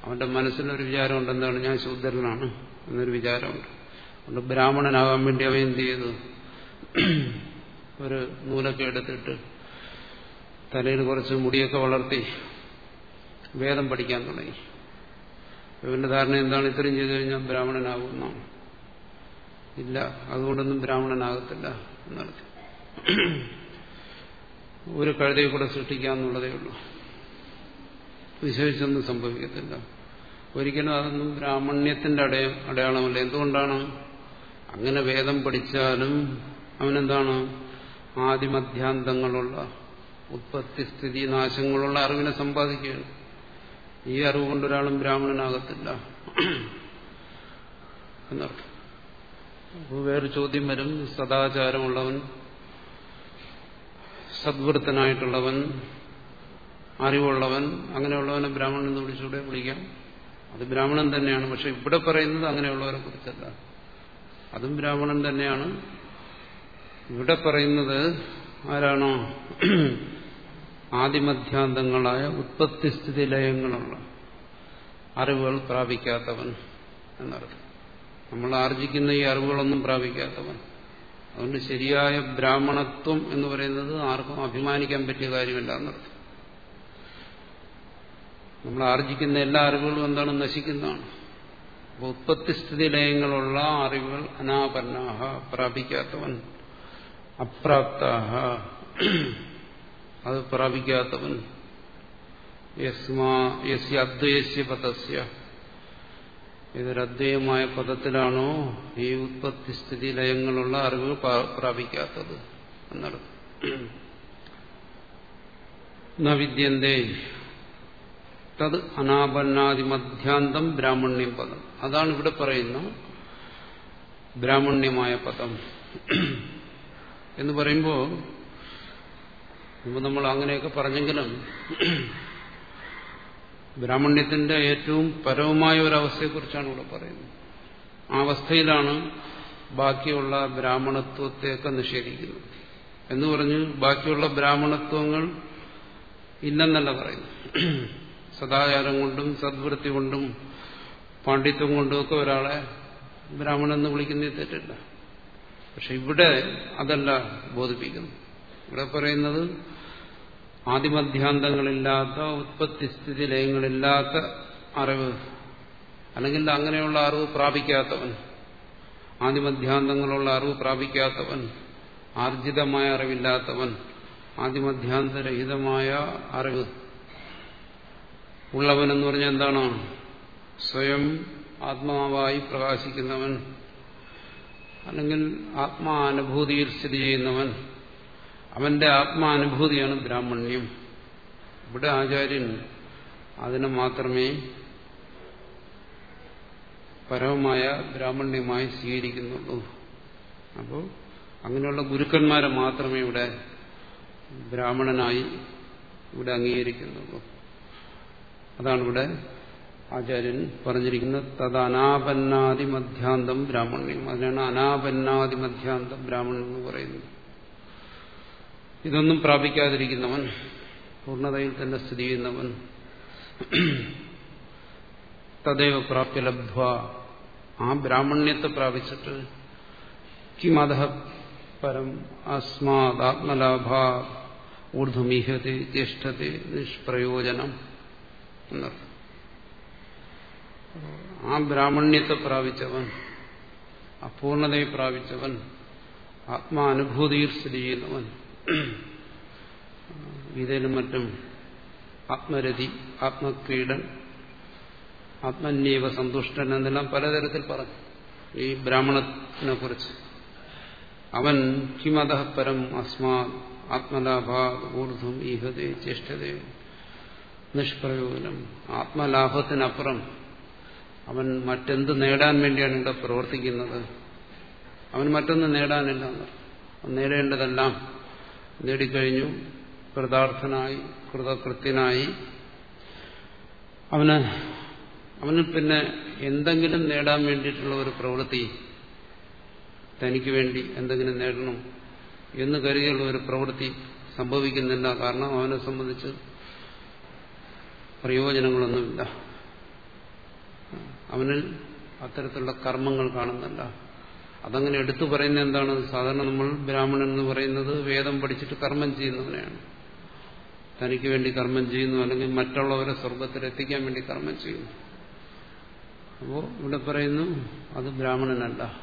Speaker 1: അവന്റെ മനസ്സിലൊരു വിചാരമുണ്ട് എന്താണ് ഞാൻ ശൂദ്രനാണ് എന്നൊരു വിചാരമുണ്ട്. അതുകൊണ്ട് ബ്രാഹ്മണനാകാൻ വേണ്ടി അവൻ എന്ത് ചെയ്തു? ഒരു നൂലൊക്കെ എടുത്തിട്ട് തലയിൽ കുറച്ച് മുടിയൊക്കെ വളർത്തി വേദം പഠിക്കാൻ തുടങ്ങി. ഇവന്റെ ധാരണ എന്താണ്? ഇത്രയും ചെയ്തു കഴിഞ്ഞാൽ ബ്രാഹ്മണനാകുമെന്നാണ് ഇല്ല അതുകൊണ്ടൊന്നും ബ്രാഹ്മണനാകത്തില്ല എന്നർത്ഥം. (clears throat) ഒരു കഴുതയെ കൂടെ സൃഷ്ടിക്കുക എന്നുള്ളതേ ഉള്ളൂ. വിശേഷിച്ചൊന്നും സംഭവിക്കത്തില്ല. ഒരിക്കലും അതൊന്നും ബ്രാഹ്മണ്യത്തിന്റെ അടയ അടയാളമല്ല. എന്തുകൊണ്ടാണ് അങ്ങനെ വേദം പഠിച്ചാലും അവനെന്താണ്? ആദിമധ്യാന്തങ്ങളുള്ള ഉത്പത്തി സ്ഥിതി നാശങ്ങളുള്ള അറിവിനെ സമ്പാദിക്കുകയാണ്. ഈ അറിവ് കൊണ്ടൊരാളും ബ്രാഹ്മണനാകത്തില്ല. (clears throat) എന്നർത്ഥം. അപ്പോൾ വേറെ ചോദ്യം വരും. സദാചാരമുള്ളവൻ സദ്വൃത്തനായിട്ടുള്ളവൻ അറിവുള്ളവൻ അങ്ങനെയുള്ളവനെ ബ്രാഹ്മണൻ എന്ന് വിളിച്ചുകൂടെ വിളിക്കാം. അത് ബ്രാഹ്മണൻ തന്നെയാണ് പക്ഷെ ഇവിടെ പറയുന്നത് അങ്ങനെയുള്ളവരെ കുറിച്ചല്ല. അതും ബ്രാഹ്മണൻ തന്നെയാണ്. ഇവിടെ പറയുന്നത് ആരാണോ? ആദിമധ്യാന്തങ്ങളായ ഉത്പത്തിസ്ഥിതി ലയങ്ങളുള്ള അറിവുകൾ പ്രാപിക്കാത്തവൻ എന്നർത്ഥം. നമ്മൾ ആർജിക്കുന്ന ഈ അറിവുകളൊന്നും പ്രാപിക്കാത്തവൻ. അതുകൊണ്ട് ശരിയായ ബ്രാഹ്മണത്വം എന്ന് പറയുന്നത് ആർക്കും അഭിമാനിക്കാൻ പറ്റിയ കാര്യമല്ല എന്നർത്ഥം നമ്മൾ ആർജിക്കുന്ന എല്ലാ അറിവുകളും എന്താണ് നശിക്കുന്നതാണ്. ഉത്പത്തിസ്ഥിതി ലയങ്ങളുള്ള അറിവുകൾ അനാപന്നാഹ പ്രാപിക്കാത്തവൻ അപ്രാപ്താഹ അത് പ്രാപിക്കാത്തവൻ. യസ്മാ യസ്യ അദ്വയസ്യ പദസ്യ ഇതൊരദ്വയമായ പദത്തിലാണോ ഈ ഉത്പത്തി സ്ഥിതി ലയങ്ങളുള്ള അറിവ് പ്രാപിക്കാത്തത് എന്നർത്ഥം നവിദ്യന്തേ തത് അനാപന്നാദി മധ്യാന്തം ബ്രാഹ്മണ്യം പദം. അതാണ് ഇവിടെ പറയുന്ന ബ്രാഹ്മണ്യമായ പദം. എന്ന് പറയുമ്പോൾ നമ്മൾ അങ്ങനെയൊക്കെ പറഞ്ഞെങ്കിലും ബ്രാഹ്മണ്യത്തിന്റെ ഏറ്റവും പരവുമായ ഒരവസ്ഥയെക്കുറിച്ചാണ് ഇവിടെ പറയുന്നത്. ആ അവസ്ഥയിലാണ് ബാക്കിയുള്ള ബ്രാഹ്മണത്വത്തെയൊക്കെ നിഷേധിക്കുന്നത്. എന്ന് പറഞ്ഞ് ബാക്കിയുള്ള ബ്രാഹ്മണത്വങ്ങൾ ഇല്ലെന്നല്ല പറയുന്നു സദാചാരം കൊണ്ടും സദ്വൃത്തി കൊണ്ടും പാണ്ഡിത്യം കൊണ്ടും ഒക്കെ ഒരാളെ ബ്രാഹ്മണൻ എന്ന് വിളിക്കുന്നതിൽ തെറ്റില്ല. പക്ഷെ ഇവിടെ അതല്ല ബോധിപ്പിക്കുന്നു ഇവിടെ പറയുന്നത് ആദിമധ്യാന്തങ്ങളില്ലാത്ത ഉത്പത്തിസ്ഥിതി ലയങ്ങളില്ലാത്ത അറിവ്. അല്ലെങ്കിൽ അങ്ങനെയുള്ള അറിവ് പ്രാപിക്കാത്തവൻ. ആദിമധ്യാന്തങ്ങളുള്ള അറിവ് പ്രാപിക്കാത്തവൻ. ആർജിതമായ അറിവില്ലാത്തവൻ. ആദിമധ്യാന്തരഹിതമായ അറിവ്. ഉള്ളവൻ എന്ന് പറഞ്ഞാൽ എന്താണ്? സ്വയം ആത്മാവായി പ്രകാശിക്കുന്നവൻ. അല്ലെങ്കിൽ ആത്മാനുഭൂതിയിൽ സ്ഥിതി ചെയ്യുന്നവൻ. അവന്റെ ആത്മാനുഭൂതിയാണ് ബ്രാഹ്മണ്യം. ഇവിടെ ആചാര്യൻ അതിനെ മാത്രമേ പരമമായ ബ്രാഹ്മണ്യമായി സ്വീകരിക്കുന്നുള്ളൂ. അപ്പോൾ അങ്ങനെയുള്ള ഗുരുക്കന്മാരെ മാത്രമേ ഇവിടെ ബ്രാഹ്മണനായി ഇവിടെ അംഗീകരിക്കുന്നുള്ളൂ. അതാണ് ഇവിടെ ആചാര്യൻ പറഞ്ഞിരിക്കുന്നത് തത് അനാപന്നാതി മധ്യാന്തം ബ്രാഹ്മണ്യം. അതിനാണ് അനാപന്നാതി മധ്യാന്തം ബ്രാഹ്മണൻ എന്ന് പറയുന്നത്. ഇതൊന്നും പ്രാപിക്കാതിരിക്കുന്നവൻ പൂർണതയിൽ തന്നെ സ്ഥിതി ചെയ്യുന്നവൻ തദൈവ പ്രാപ്യലബ്ധ്വ ആ ബ്രാഹ്മണ്യത്തെ പ്രാപിച്ചിട്ട് കിമത പരം അസ്മാത്മലാഭ ഊർധ്വമീഹത്തെ ജ്യേഷ്ഠത്തെ നിഷ്പ്രയോജനം എന്നർത്ഥം. ആ ബ്രാഹ്മണ്യത്തെ പ്രാപിച്ചവൻ അപൂർണതയെ പ്രാപിച്ചവൻ ആത്മാനുഭൂതിയിൽ സ്ഥിതി ചെയ്യുന്നവൻ ഗീതയിലും മറ്റും ആത്മരതി ആത്മക്രീഡൻ ആത്മന്യവ സന്തുഷ്ടൻ എന്നെല്ലാം പലതരത്തിൽ പറഞ്ഞു. ഈ ബ്രാഹ്മണത്തിനെ കുറിച്ച്. അവൻ കിമത പരം അസ്മാ ആത്മലാഭ ഊർധ്വം ഈഹതേ ചേഷ്ടതേ നിഷ്പ്രയോജനം. ആത്മലാഭത്തിനപ്പുറം അവൻ മറ്റെന്ത് നേടാൻ വേണ്ടിയാണ് ഇവിടെ പ്രവർത്തിക്കുന്നത്? അവൻ മറ്റൊന്ന് നേടാനില്ല നേടേണ്ടതെല്ലാം നേടിക്കഴിഞ്ഞു. കൃതാർത്ഥനായി കൃതകൃത്യനായി. അവന് അവന് പിന്നെ എന്തെങ്കിലും നേടാൻ വേണ്ടിയിട്ടുള്ള ഒരു പ്രവൃത്തി തനിക്ക് വേണ്ടി എന്തെങ്കിലും നേടണം എന്ന് കരുതിയുള്ള ഒരു പ്രവൃത്തി സംഭവിക്കുന്നില്ല. കാരണം അവനെ സംബന്ധിച്ച് പ്രയോജനങ്ങളൊന്നുമില്ല. അവനിൽ അത്തരത്തിലുള്ള കർമ്മങ്ങൾ കാണുന്നില്ല. അതങ്ങനെ എടുത്തു പറയുന്നത് എന്താണ്? സാധാരണ നമ്മൾ ബ്രാഹ്മണൻ എന്ന് പറയുന്നത് വേദം പഠിച്ചിട്ട് കർമ്മം ചെയ്യുന്നവനെയാണ്. തനിക്ക് വേണ്ടി കർമ്മം ചെയ്യുന്നു അല്ലെങ്കിൽ മറ്റുള്ളവരെ സ്വർഗത്തിലെത്തിക്കാൻ വേണ്ടി കർമ്മം ചെയ്യുന്നു. അപ്പോൾ ഇവിടെ പറയുന്നു അത് ബ്രാഹ്മണനല്ല.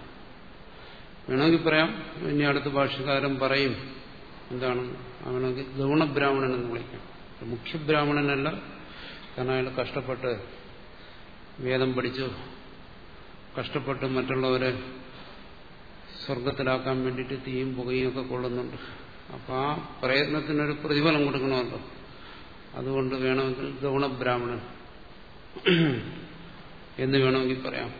Speaker 1: വേണമെങ്കിൽ പറയാം ഇനി അടുത്ത ഭാഷകാരൻ പറയും എന്താണ്? അവനെങ്കിൽ ഗൗണബ്രാഹ്മണൻ എന്ന് വിളിക്കാം. മുഖ്യബ്രാഹ്മണനല്ല കാരണം അയാൾ കഷ്ടപ്പെട്ട് വേദം പഠിച്ചു കഷ്ടപ്പെട്ട് മറ്റുള്ളവരെ സ്വർഗത്തിലാക്കാൻ വേണ്ടിയിട്ട് തീയും പുകയും ഒക്കെ കൊള്ളുന്നുണ്ട്. അപ്പം ആ പ്രയത്നത്തിനൊരു പ്രതിഫലം കൊടുക്കണമല്ലോ. അതുകൊണ്ട് വേണമെങ്കിൽ ഗൗണബ്രാഹ്മണൻ എന്ന് വേണമെങ്കിൽ പറയാം.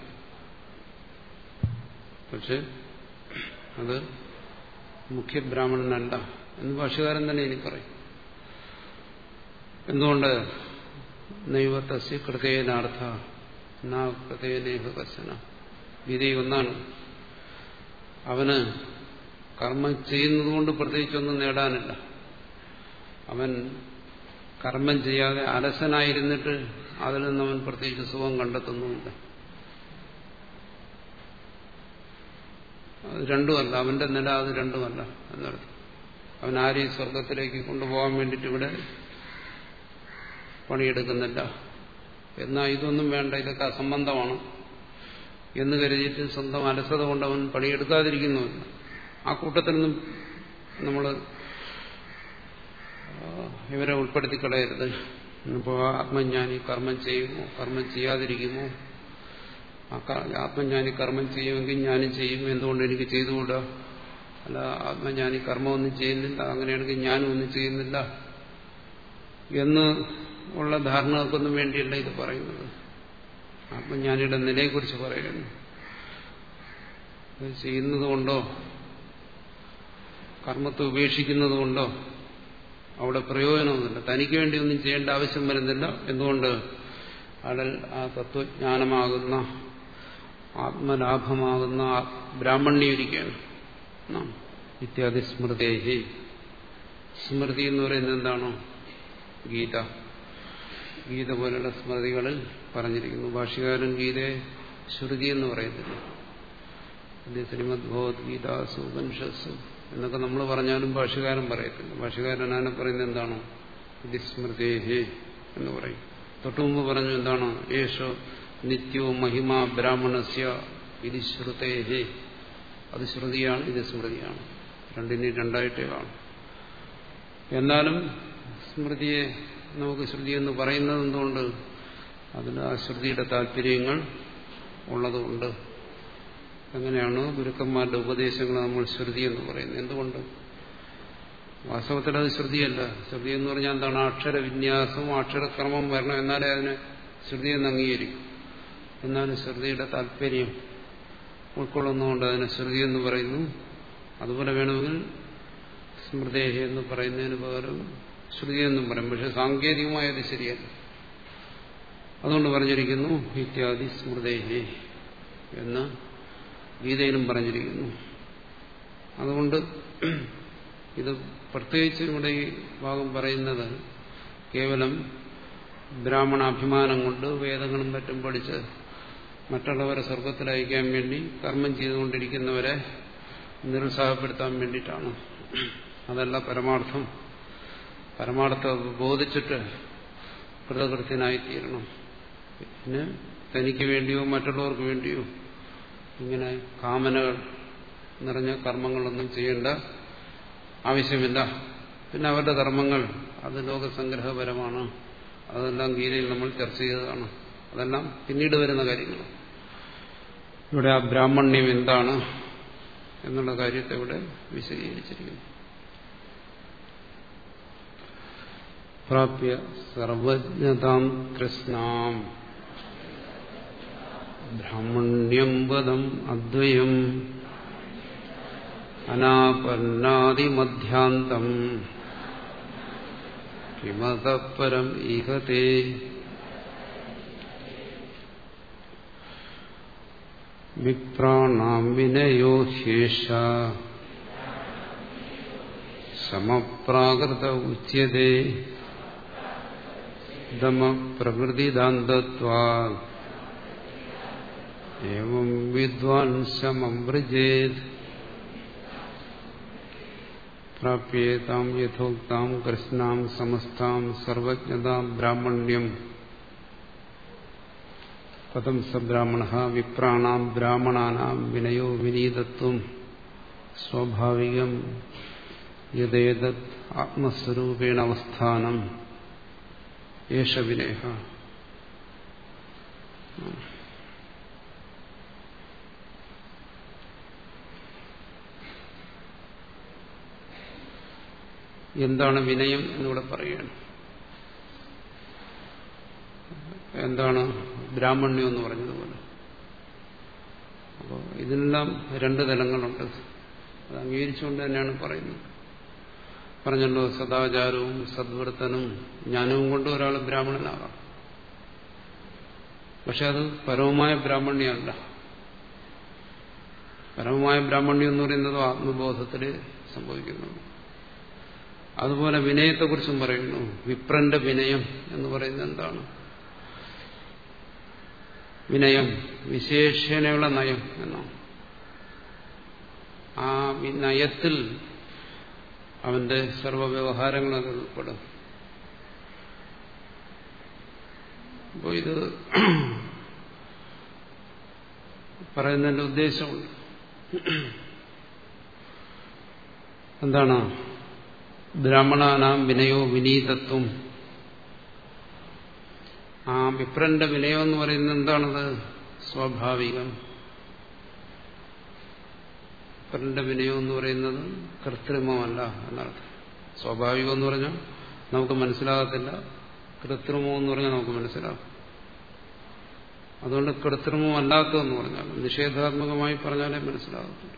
Speaker 1: പക്ഷെ അത് മുഖ്യബ്രാഹ്മണനല്ല എന്ന് ഭാഷകാരൻ തന്നെ ഇനി പറയും. എന്തുകൊണ്ട്? നൈവത്തസ്യ കൃതേനാർത്ഥ നാ കൃതേനേഹ കശന വിധി ഒന്നാണ്. അവന് കർമ്മം ചെയ്യുന്നതുകൊണ്ട് പ്രത്യേകിച്ചൊന്നും നേടാനില്ല. അവൻ കർമ്മം ചെയ്യാതെ അലസനായിരുന്നിട്ട് അതിൽ നിന്ന് അവൻ പ്രത്യേകിച്ച് സുഖം കണ്ടെത്തുന്നുമില്ല. അത് രണ്ടുമല്ല അവന്റെ നില അത് രണ്ടുമല്ല എന്നർത്ഥം. അവൻ ആരെയും സ്വർഗത്തിലേക്ക് കൊണ്ടുപോകാൻ വേണ്ടിയിട്ട് ഇവിടെ പണിയെടുക്കുന്നില്ല. എന്നാൽ ഇതൊന്നും വേണ്ട ഇതൊക്കെ അസംബന്ധമാണ്. എന്ന് കരുതിയിട്ട് സ്വന്തം അലസത കൊണ്ട് അവൻ പണിയെടുക്കാതിരിക്കുന്നുമില്ല ആ കൂട്ടത്തിൽ നിന്നും നമ്മൾ ഇവരെ ഉൾപ്പെടുത്തി കളയരുത് ഇപ്പോൾ ആത്മജ്ഞാനി കർമ്മം ചെയ്യുമോ കർമ്മം ചെയ്യാതിരിക്കുമോ ആത്മജ്ഞാനി കർമ്മം ചെയ്യുമെങ്കിൽ ഞാനും ചെയ്യും. എന്തുകൊണ്ട് എനിക്ക് ചെയ്തുകൂടാ? അല്ല ആത്മജ്ഞാനി കർമ്മമൊന്നും ചെയ്യുന്നില്ല. അങ്ങനെയാണെങ്കിൽ ഞാനും ഒന്നും ചെയ്യുന്നില്ല. എന്ന് ഉള്ള ധാരണകൾക്കൊന്നും വേണ്ടിയല്ല ഇത് പറയുന്നത്. ആത്മജ്ഞാനിയുടെ നിലയെക്കുറിച്ച് പറയുന്നു. ചെയ്യുന്നതുകൊണ്ടോ ചെയ്യുന്നത് കൊണ്ടോ കർമ്മത്തെ ഉപേക്ഷിക്കുന്നത് കൊണ്ടോ അവിടെ പ്രയോജനമൊന്നുമില്ല. തനിക്ക് വേണ്ടി ഒന്നും ചെയ്യേണ്ട ആവശ്യം വരുന്നില്ല. എന്തുകൊണ്ട്? അടൽ ആ തത്വജ്ഞാനമാകുന്ന ആത്മലാഭമാകുന്ന ബ്രാഹ്മണ്യയിരിക്കുകയാണ് ഇത്യാദി സ്മൃതേഹി. സ്മൃതി എന്ന് പറയുന്നത് എന്താണോ? ഗീത. ഗീത പോലുള്ള സ്മൃതികളിൽ പറഞ്ഞിരിക്കുന്നു. ഭാഷകാരൻ ഗീതയെ ശ്രുതി എന്ന് പറയുന്നില്ല ശ്രീമദ് ഭഗവത്ഗീത സുപനിഷസ് എന്നൊക്കെ നമ്മൾ പറഞ്ഞാലും ഭാഷകാരൻ പറയത്തില്ല. ഭാഷകാരൻ അതിനെ പറയുന്നത് എന്താണോ? ഇത് സ്മൃതേഹേ എന്ന് പറയും. തൊട്ടുമുമ്പ് പറഞ്ഞു എന്താണോ? യേശോ നിത്യോ മഹിമ ബ്രാഹ്മണസ്യ ഇത് ശ്രുതേഹേ. അത് ശ്രുതിയാണ് ഇത് സ്മൃതിയാണ്. രണ്ടിനെ രണ്ടായിട്ടേ കാണും. എന്നാലും സ്മൃതിയെ നമുക്ക് ശ്രുതി എന്ന് പറയുന്നത് എന്തുകൊണ്ട്? അതിന് ആ ശ്രുതിയുടെ താല്പര്യങ്ങൾ ഉള്ളതുകൊണ്ട് അങ്ങനെയാണ് ഗുരുക്കന്മാരുടെ ഉപദേശങ്ങൾ നമ്മൾ ശ്രുതി എന്ന് പറയുന്നത്. എന്തുകൊണ്ട്? വാസ്തവത്തിൽ അത് ശ്രുതിയല്ല. ശ്രുതി എന്ന് പറഞ്ഞാൽ എന്താണ്? അക്ഷര വിന്യാസവും അക്ഷരക്രമം വരണം. എന്നാലേ അതിന് ശ്രുതി എന്ന് അംഗീകരിക്കും. എന്നാലും ശ്രുതിയുടെ താല്പര്യം ഉൾക്കൊള്ളുന്നതുകൊണ്ട് അതിന് ശ്രുതി എന്ന് പറയുന്നു. അതുപോലെ വേണമെങ്കിൽ സ്മൃതേഹി എന്ന് പറയുന്നതിന് പകരം ശ്രുതി എന്നും പറയും. പക്ഷെ സാങ്കേതികമായി ശരിയല്ല. അതുകൊണ്ട് പറഞ്ഞിരിക്കുന്നു ഇത്യാദി സ്മൃതേഹി എന്ന് ഗീതയിലും പറഞ്ഞിരിക്കുന്നു. അതുകൊണ്ട് ഇത് പ്രത്യേകിച്ച് ഇവിടെ ഈ ഭാഗം പറയുന്നത് കേവലം ബ്രാഹ്മണാഭിമാനം കൊണ്ട് വേദങ്ങളും മറ്റും പഠിച്ച് മറ്റുള്ളവരെ സ്വർഗത്തിലയക്കാൻ വേണ്ടി കർമ്മം ചെയ്തുകൊണ്ടിരിക്കുന്നവരെ നിരുത്സാഹപ്പെടുത്താൻ വേണ്ടിയിട്ടാണ്. അതല്ല പരമാർത്ഥം പരമാർത്ഥം ബോധിച്ചിട്ട് കൃതകൃത്യനായിത്തീരണം. പിന്നെ തനിക്ക് വേണ്ടിയോ മറ്റുള്ളവർക്ക് വേണ്ടിയോ ഇങ്ങനെ കാമനകൾ നിറഞ്ഞ കർമ്മങ്ങളൊന്നും ചെയ്യേണ്ട ആവശ്യമില്ല. പിന്നെ അവരുടെ കർമ്മങ്ങൾ അത് ലോകസംഗ്രഹപരമാണ്. അതെല്ലാം ഗീതയിൽ നമ്മൾ ചർച്ച ചെയ്തതാണ്. അതെല്ലാം പിന്നീട് വരുന്ന കാര്യങ്ങൾ. ഇവിടെ ആ ബ്രാഹ്മണ്യം എന്താണ് എന്നുള്ള കാര്യത്തെ ഇവിടെ വിശദീകരിച്ചിരിക്കുന്നു. പ്രാപ്യ സർവജ്ഞതാം കൃഷ്ണാം. ബ്രാഹ്മണ്യം വദം അദ്വയം അനാപന്നാദിമധ്യാന്തം കിമതപരം ഇഹത്തെ വിപ്രാണാം വിനയോ ഹ്യേഷ സമപ്രാകൃത ഉച്യത്തെ ദമപ്രകൃതിദാന്തത്വാ ഏവം വിദ്വാൻ ശമൃജേത് പ്രാപ്യേതാം യഥോക്താം കൃഷ്ണാം സമസ്താം സർവജ്ഞതാം ബ്രാഹ്മണ്യം കഥം സബ്രാഹ്മണ ബ്രാഹ്മണ വിപ്രാണാം ബ്രാഹ്മണാനാം വിനയോ വിനീതത്വം സ്വാഭാവികം യഥേതത് ആത്മസ്വരൂപേണ അവസ്ഥാനം യേശ വിനയ എന്താണ് വിനയം എന്നിവിടെ പറയുകയാണ്. എന്താണ് ബ്രാഹ്മണ്യം എന്ന് പറഞ്ഞതുപോലെ. അപ്പോൾ ഇതിനെല്ലാം രണ്ട് തലങ്ങളുണ്ട്. അത് അംഗീകരിച്ചുകൊണ്ട് തന്നെയാണ് പറയുന്നത്. പറഞ്ഞല്ലോ സദാചാരവും സദ്വർത്തനും ജ്ഞാനവും കൊണ്ട് ഒരാൾ ബ്രാഹ്മണനാകാം. പക്ഷെ അത് പരമമായ ബ്രാഹ്മണ്യമല്ല. പരമമായ ബ്രാഹ്മണ്യം എന്ന് പറയുന്നത് ആത്മബോധത്തിൽ സംഭവിക്കുന്നു അതുപോലെ വിനയത്തെക്കുറിച്ചും പറയുന്നു. വിപ്രന്റെ വിനയം എന്ന് പറയുന്നത് എന്താണ്? വിനയം വിശേഷണയുള്ള നയം എന്നാണ്. ആ നയത്തിൽ അവന്റെ സർവവ്യവഹാരങ്ങളൊക്കെ ഉൾപ്പെടും. അപ്പോൾ ഇത് പറയുന്നതിന്റെ ഉദ്ദേശമുണ്ട്. എന്താണ്? ബ്രാഹ്മണാനാം വിനയോ വിനീതത്വം. ആ വിപ്രന്റെ വിനയം എന്ന് പറയുന്നത് എന്താണത്? സ്വാഭാവികം. വിപ്രന്റെ വിനയം എന്ന് പറയുന്നത് കൃത്രിമമല്ല എന്നർത്ഥം. സ്വാഭാവികം എന്ന് പറഞ്ഞാൽ നമുക്ക് മനസ്സിലാകത്തില്ല. കൃത്രിമം എന്ന് പറഞ്ഞാൽ നമുക്ക് മനസ്സിലാകും അതുകൊണ്ട് കൃത്രിമമല്ലാത്തതെന്ന് പറഞ്ഞാൽ നിഷേധാത്മകമായി പറഞ്ഞാലേ മനസ്സിലാകത്തുള്ളൂ.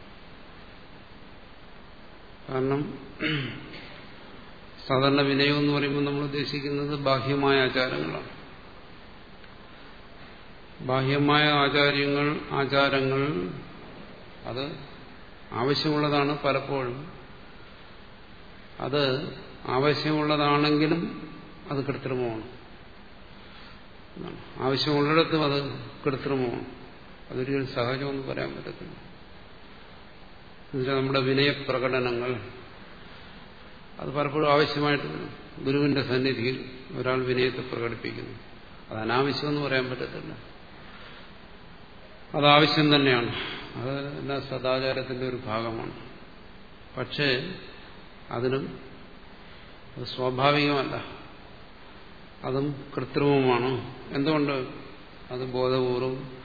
Speaker 1: കാരണം സാധാരണ വിനയം എന്ന് പറയുമ്പോൾ നമ്മൾ ഉദ്ദേശിക്കുന്നത് ബാഹ്യമായ ആചാരങ്ങളാണ്. ബാഹ്യമായ ആചാര്യങ്ങൾ ആചാരങ്ങൾ അത് ആവശ്യമുള്ളതാണ് പലപ്പോഴും. അത് ആവശ്യമുള്ളതാണെങ്കിലും അത് കൃത്രിമമാണ്. ആവശ്യമുള്ളിടത്തും അത് കൃത്രിമമാണ്. അതൊരു സഹജമെന്ന് പറയാൻ പറ്റത്തില്ല. എന്നുവെച്ചാൽ നമ്മുടെ വിനയപ്രകടനങ്ങൾ അത് പലപ്പോഴും ആവശ്യമായിട്ട് ഗുരുവിന്റെ സന്നിധിയിൽ ഒരാൾ വിനയത്തെ പ്രകടിപ്പിക്കുന്നു. അത് അനാവശ്യമെന്ന് പറയാൻ പറ്റത്തില്ല. അത് ആവശ്യം തന്നെയാണ്. അത് എല്ലാ സദാചാരത്തിന്റെ ഒരു ഭാഗമാണ്. പക്ഷേ അതിനും അത് സ്വാഭാവികമല്ല. അതും കൃത്രിമമാണ്. എന്തുകൊണ്ട്? അത് ബോധപൂർവം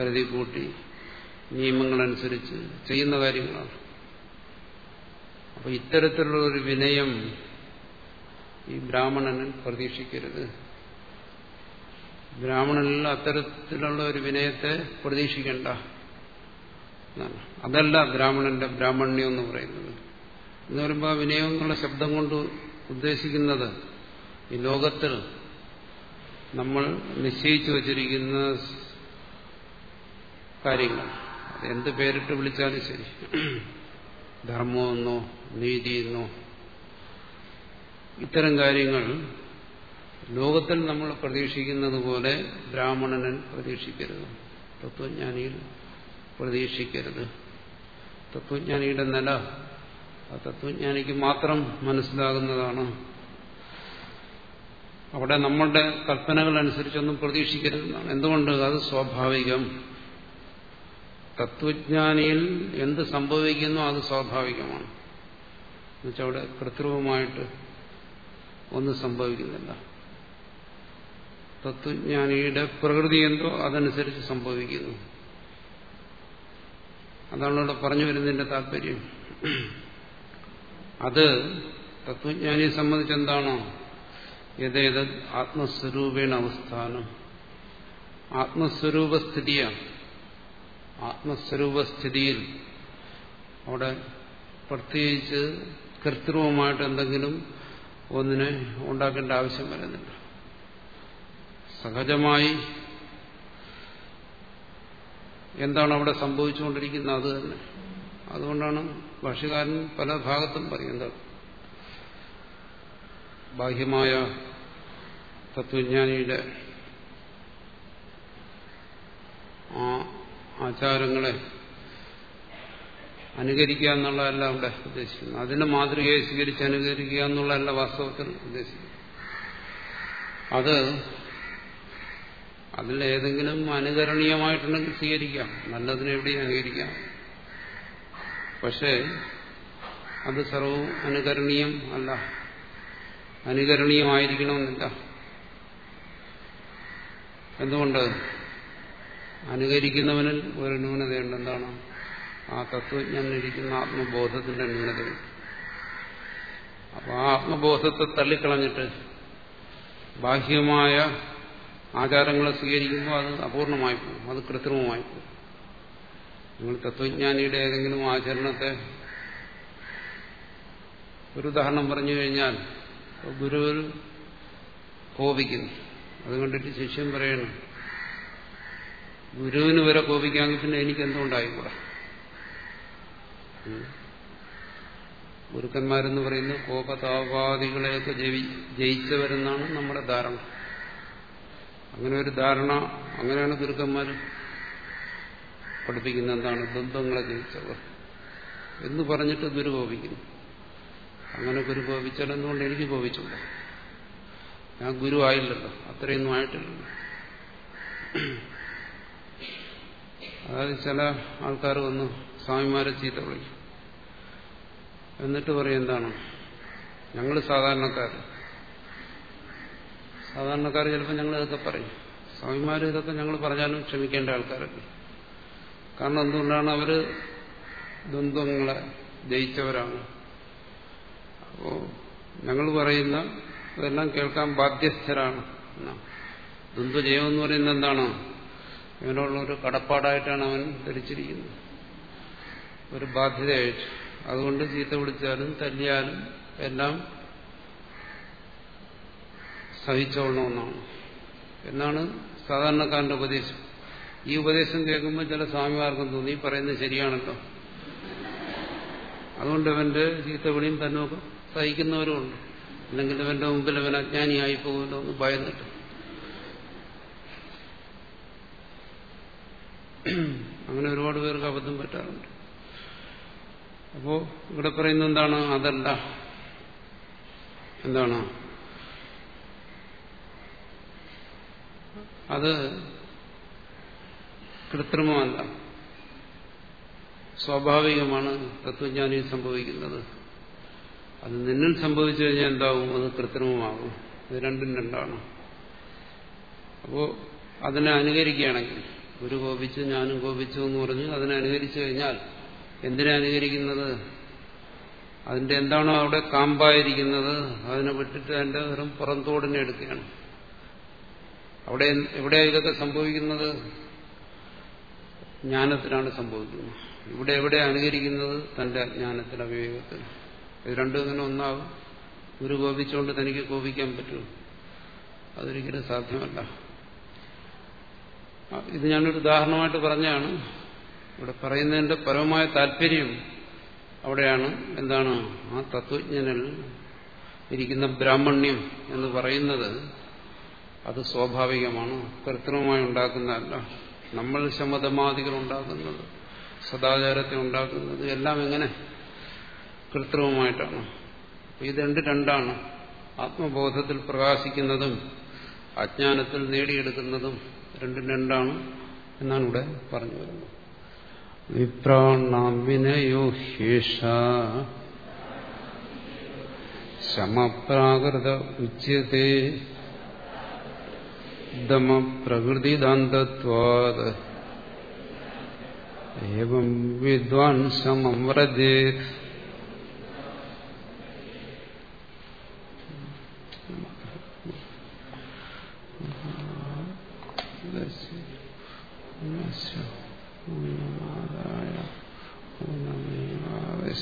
Speaker 1: കരുതി കൂട്ടി നിയമങ്ങളനുസരിച്ച് ചെയ്യുന്ന കാര്യങ്ങളാണ്. അപ്പൊ ഇത്തരത്തിലുള്ള ഒരു വിനയം ഈ ബ്രാഹ്മണനിൽ പ്രതീക്ഷിക്കരുത്. ബ്രാഹ്മണനിൽ അത്തരത്തിലുള്ള ഒരു വിനയത്തെ പ്രതീക്ഷിക്കണ്ട അതല്ല ബ്രാഹ്മണന്റെ ബ്രാഹ്മണ്യം എന്ന് പറയുന്നത്. എന്ന് പറയുമ്പോൾ വിനയം എന്നുള്ള ശബ്ദം കൊണ്ട് ഉദ്ദേശിക്കുന്നത് ഈ ലോകത്തിൽ നമ്മൾ നിശ്ചയിച്ചു വച്ചിരിക്കുന്ന കാര്യങ്ങൾ അത് എന്ത് പേരിട്ട് വിളിച്ചാലും ശരി. ധർമ്മമെന്നോ നീതിയെന്നോ ഇത്തരം കാര്യങ്ങൾ ലോകത്തിൽ നമ്മൾ പ്രതീക്ഷിക്കുന്നത് പോലെ ബ്രാഹ്മണനൻ പ്രതീക്ഷിക്കരുത്. തത്വജ്ഞാനിയിൽ പ്രതീക്ഷിക്കരുത്. തത്വജ്ഞാനിയുടെ നില ആ തത്വജ്ഞാനിക്ക് മാത്രം മനസ്സിലാകുന്നതാണ്. അവിടെ നമ്മളുടെ കൽപ്പനകൾ അനുസരിച്ചൊന്നും പ്രതീക്ഷിക്കരുതെന്നാണ്. എന്തുകൊണ്ട്? അത് സ്വാഭാവികം. തത്വജ്ഞാനിയിൽ എന്ത് സംഭവിക്കുന്നു അത് സ്വാഭാവികമാണ്. എന്നുവെച്ചാൽ അവിടെ കൃത്രിമമായിട്ട് ഒന്നും സംഭവിക്കുന്നില്ല. തത്വജ്ഞാനിയുടെ പ്രകൃതി എന്തോ അതനുസരിച്ച് സംഭവിക്കുന്നു. അതാണ് ഇവിടെ പറഞ്ഞു വരുന്നതിന്റെ താല്പര്യം അത് തത്വജ്ഞാനിയെ സംബന്ധിച്ച് എന്താണോ? ഏതേത് ആത്മസ്വരൂപേണ അവസ്ഥാനം ആത്മസ്വരൂപസ്ഥിതിയാണ്. ആത്മസ്വരൂപസ്ഥിതിയിൽ അവിടെ പ്രത്യേകിച്ച് കൃത്രിമമായിട്ട് എന്തെങ്കിലും ഒന്നിനെ ഉണ്ടാക്കേണ്ട ആവശ്യം വരുന്നില്ല. സഹജമായി എന്താണ് അവിടെ സംഭവിച്ചുകൊണ്ടിരിക്കുന്നത് അത് തന്നെ. അതുകൊണ്ടാണ് ഭാഷകാരൻ പല ഭാഗത്തും പറയുന്നത്. ബാഹ്യമായ തത്വജ്ഞാനിയുടെ ആ ആചാരങ്ങളെ അനുകരിക്കുക എന്നുള്ളതല്ല അവിടെ ഉദ്ദേശിക്കുന്നത്. അതിന്റെ മാതൃകയെ സ്വീകരിച്ച് അനുകരിക്കുക എന്നുള്ളതല്ല വാസ്തവത്തിൽ ഉദ്ദേശിക്കുന്നത്. അത് അതിൽ ഏതെങ്കിലും അനുകരണീയമായിട്ടുണ്ടെങ്കിൽ സ്വീകരിക്കാം. നല്ലതിനെ എവിടെയും അനുകരിക്കാം പക്ഷേ അത് സർവവും അനുകരണീയം അല്ല. അനുകരണീയമായിരിക്കണമെന്നില്ല. എന്തുകൊണ്ട്? അനുകരിക്കുന്നവനിൽ ഒരു ന്യൂനതയുണ്ട്. എന്താണ്? ആ തത്വജ്ഞാനിരിക്കുന്ന ആത്മബോധത്തിന്റെ ന്യൂനതയുണ്ട് അപ്പൊ ആ ആത്മബോധത്തെ തള്ളിക്കളഞ്ഞിട്ട് ബാഹ്യമായ ആചാരങ്ങളെ സ്വീകരിക്കുമ്പോൾ അത് അപൂർണമായി പോകും. അത് കൃത്രിമമായി പോകും. നിങ്ങൾ തത്വജ്ഞാനിയുടെ ഏതെങ്കിലും ആചരണത്തെ ഒരു ഉദാഹരണം പറഞ്ഞു കഴിഞ്ഞാൽ ഗുരു കോപിക്കുന്നു. അത് കണ്ടിട്ട് ശിഷ്യം പറയണം ഗുരുവിന് വരെ കോപിക്കാമെങ്കിൽ പിന്നെ എനിക്ക് എന്തുകൊണ്ടായിക്കൂടാ ഗുരുക്കന്മാരെന്ന് പറയുന്നത് കോപതാപാദികളെയൊക്കെ ജയിച്ചവരെന്നാണ് നമ്മുടെ ധാരണ. അങ്ങനെ ഒരു ധാരണ അങ്ങനെയാണ് ഗുരുക്കന്മാർ പഠിപ്പിക്കുന്ന എന്താണ്? ദ്വന്ദ്ങ്ങളെ ജയിച്ചവർ. എന്ന് പറഞ്ഞിട്ട് ഗുരു കോപിക്കുന്നു. അങ്ങനെ ഗുരു കോപിച്ചാൽ എന്തുകൊണ്ട് എനിക്ക് കോപിച്ചില്ല ഞാൻ ഗുരു ആയില്ലല്ലോ. അത്രയൊന്നും ആയിട്ടില്ലല്ലോ. അതായത് ചില ആൾക്കാർ വന്ന് സ്വാമിമാരെ ചീത്ത വിളിക്കും. എന്നിട്ട് പറയും എന്താണ്? ഞങ്ങൾ സാധാരണക്കാർ സാധാരണക്കാർ ചിലപ്പോൾ ഞങ്ങൾ ഇതൊക്കെ പറയും. സ്വാമിമാർ ഇതൊക്കെ ഞങ്ങൾ പറഞ്ഞാലും ക്ഷമിക്കേണ്ട ആൾക്കാരൊക്കെ കാരണം എന്തുകൊണ്ടാണ് അവർ ദ്വന്ദ്ങ്ങളെ ജയിച്ചവരാണ്? അപ്പോ ഞങ്ങൾ പറയുന്ന ഇതെല്ലാം കേൾക്കാൻ ബാധ്യസ്ഥരാണ് ദ്വന്ദ്വജയം എന്ന് പറയുന്നത് എന്താണ്? ഇവനുള്ള ഒരു കടപ്പാടായിട്ടാണ് അവൻ ധരിച്ചിരിക്കുന്നത്. ഒരു ബാധ്യതയായിട്ട് അതുകൊണ്ട് ചീത്ത വിളിച്ചാലും തല്ലിയാലും എല്ലാം സഹിച്ചോളണമെന്നാണ്. എന്നാണ് സാധാരണക്കാരന്റെ ഉപദേശം. ഈ ഉപദേശം കേൾക്കുമ്പോൾ ചില സ്വാമിമാർക്കും തോന്നി പറയുന്നത് ശരിയാണല്ലോ. അതുകൊണ്ട് അവന്റെ ചീത്തവിളിയും തന്നൊക്കെ സഹിക്കുന്നവരുമുണ്ട് അല്ലെങ്കിൽ അവന്റെ മുമ്പിൽ അവൻ അജ്ഞാനിയായി പോകുമല്ലോ എന്ന് ഭയന്നിട്ട്. അങ്ങനെ ഒരുപാട് പേർക്ക് അബദ്ധം പറ്റാറുണ്ട്. അപ്പോ ഇവിടെ പറയുന്നത് എന്താണ്? അതല്ല. എന്താണ്? അത് കൃത്രിമമല്ല. സ്വാഭാവികമാണ് തത്വജ്ഞാനി സംഭവിക്കുന്നത്. അത് നിന്നിൽ സംഭവിച്ചു കഴിഞ്ഞാൽ എന്താവും? അത് കൃത്രിമമാകും. ഇത് രണ്ടും രണ്ടാണ്. അപ്പോ അതിനെ അനുകരിക്കുകയാണെങ്കിൽ ഗുരു കോപിച്ചു ഞാനും കോപിച്ചു എന്ന് പറഞ്ഞ് അതിനെ അനുകരിച്ചു കഴിഞ്ഞാൽ എന്തിനെ അനുകരിക്കുന്നത്? അതിന്റെ എന്താണോ അവിടെ കാമ്പായിരിക്കുന്നത്? അതിനെ വിട്ടിട്ട് അതിന്റെ വെറും പുറന്തോടിനെ എടുക്കുകയാണ്. അവിടെ എവിടെയാണ് ഇതൊക്കെ സംഭവിക്കുന്നത്? ജ്ഞാനത്തിലാണ് സംഭവിക്കുന്നത്. ഇവിടെ എവിടെ അനുകരിക്കുന്നത്? തന്റെ അജ്ഞാനത്തിന് അവിവേകത്തിൽ. ഇത് രണ്ടും ഇങ്ങനെ ഒന്നാകും ഗുരു കോപിച്ചുകൊണ്ട് തനിക്ക് കോപിക്കാൻ പറ്റുമോ അതൊരിക്കലും സാധ്യമല്ല. ഇത് ഞാനൊരു ഉദാഹരണമായിട്ട് പറഞ്ഞാണ്. ഇവിടെ പറയുന്നതിന്റെ പരമമായ താല്പര്യം അവിടെയാണ്. എന്താണ്? ആ തത്വജ്ഞനിൽ ഇരിക്കുന്ന ബ്രാഹ്മണ്യം എന്ന് പറയുന്നത് അത് സ്വാഭാവികമാണ്. കൃത്രിമമായി ഉണ്ടാക്കുന്നതല്ല നമ്മൾ ശമതമാദികൾ ഉണ്ടാക്കുന്നത് സദാചാരത്തെ ഉണ്ടാക്കുന്നത് എല്ലാം എങ്ങനെ? കൃത്രിമമായിട്ടാണ് ഇത് രണ്ട് രണ്ടാണ്. ആത്മബോധത്തിൽ പ്രകാശിക്കുന്നതും അജ്ഞാനത്തിൽ നേടിയെടുക്കുന്നതും രണ്ടും രണ്ടാണ് എന്നാണ് ഇവിടെ പറഞ്ഞു വരുന്നത് വിപ്രാണാം വിനയോ ഉച്യത്തെ. ദമപ്രകൃതിദാന്തത്വാത്. ഏവം വിദ്വാൻ സമം വ്രജേത്. പുനഃശ്വ പൂർണമാതായ പൂർണമേവാവശിഷ്യതേ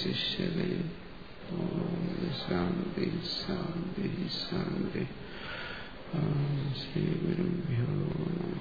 Speaker 1: ഓം ശാന്തി ശാന്തി ശാന്തി ശ്രീ ഗുരുഭ്യോ നമ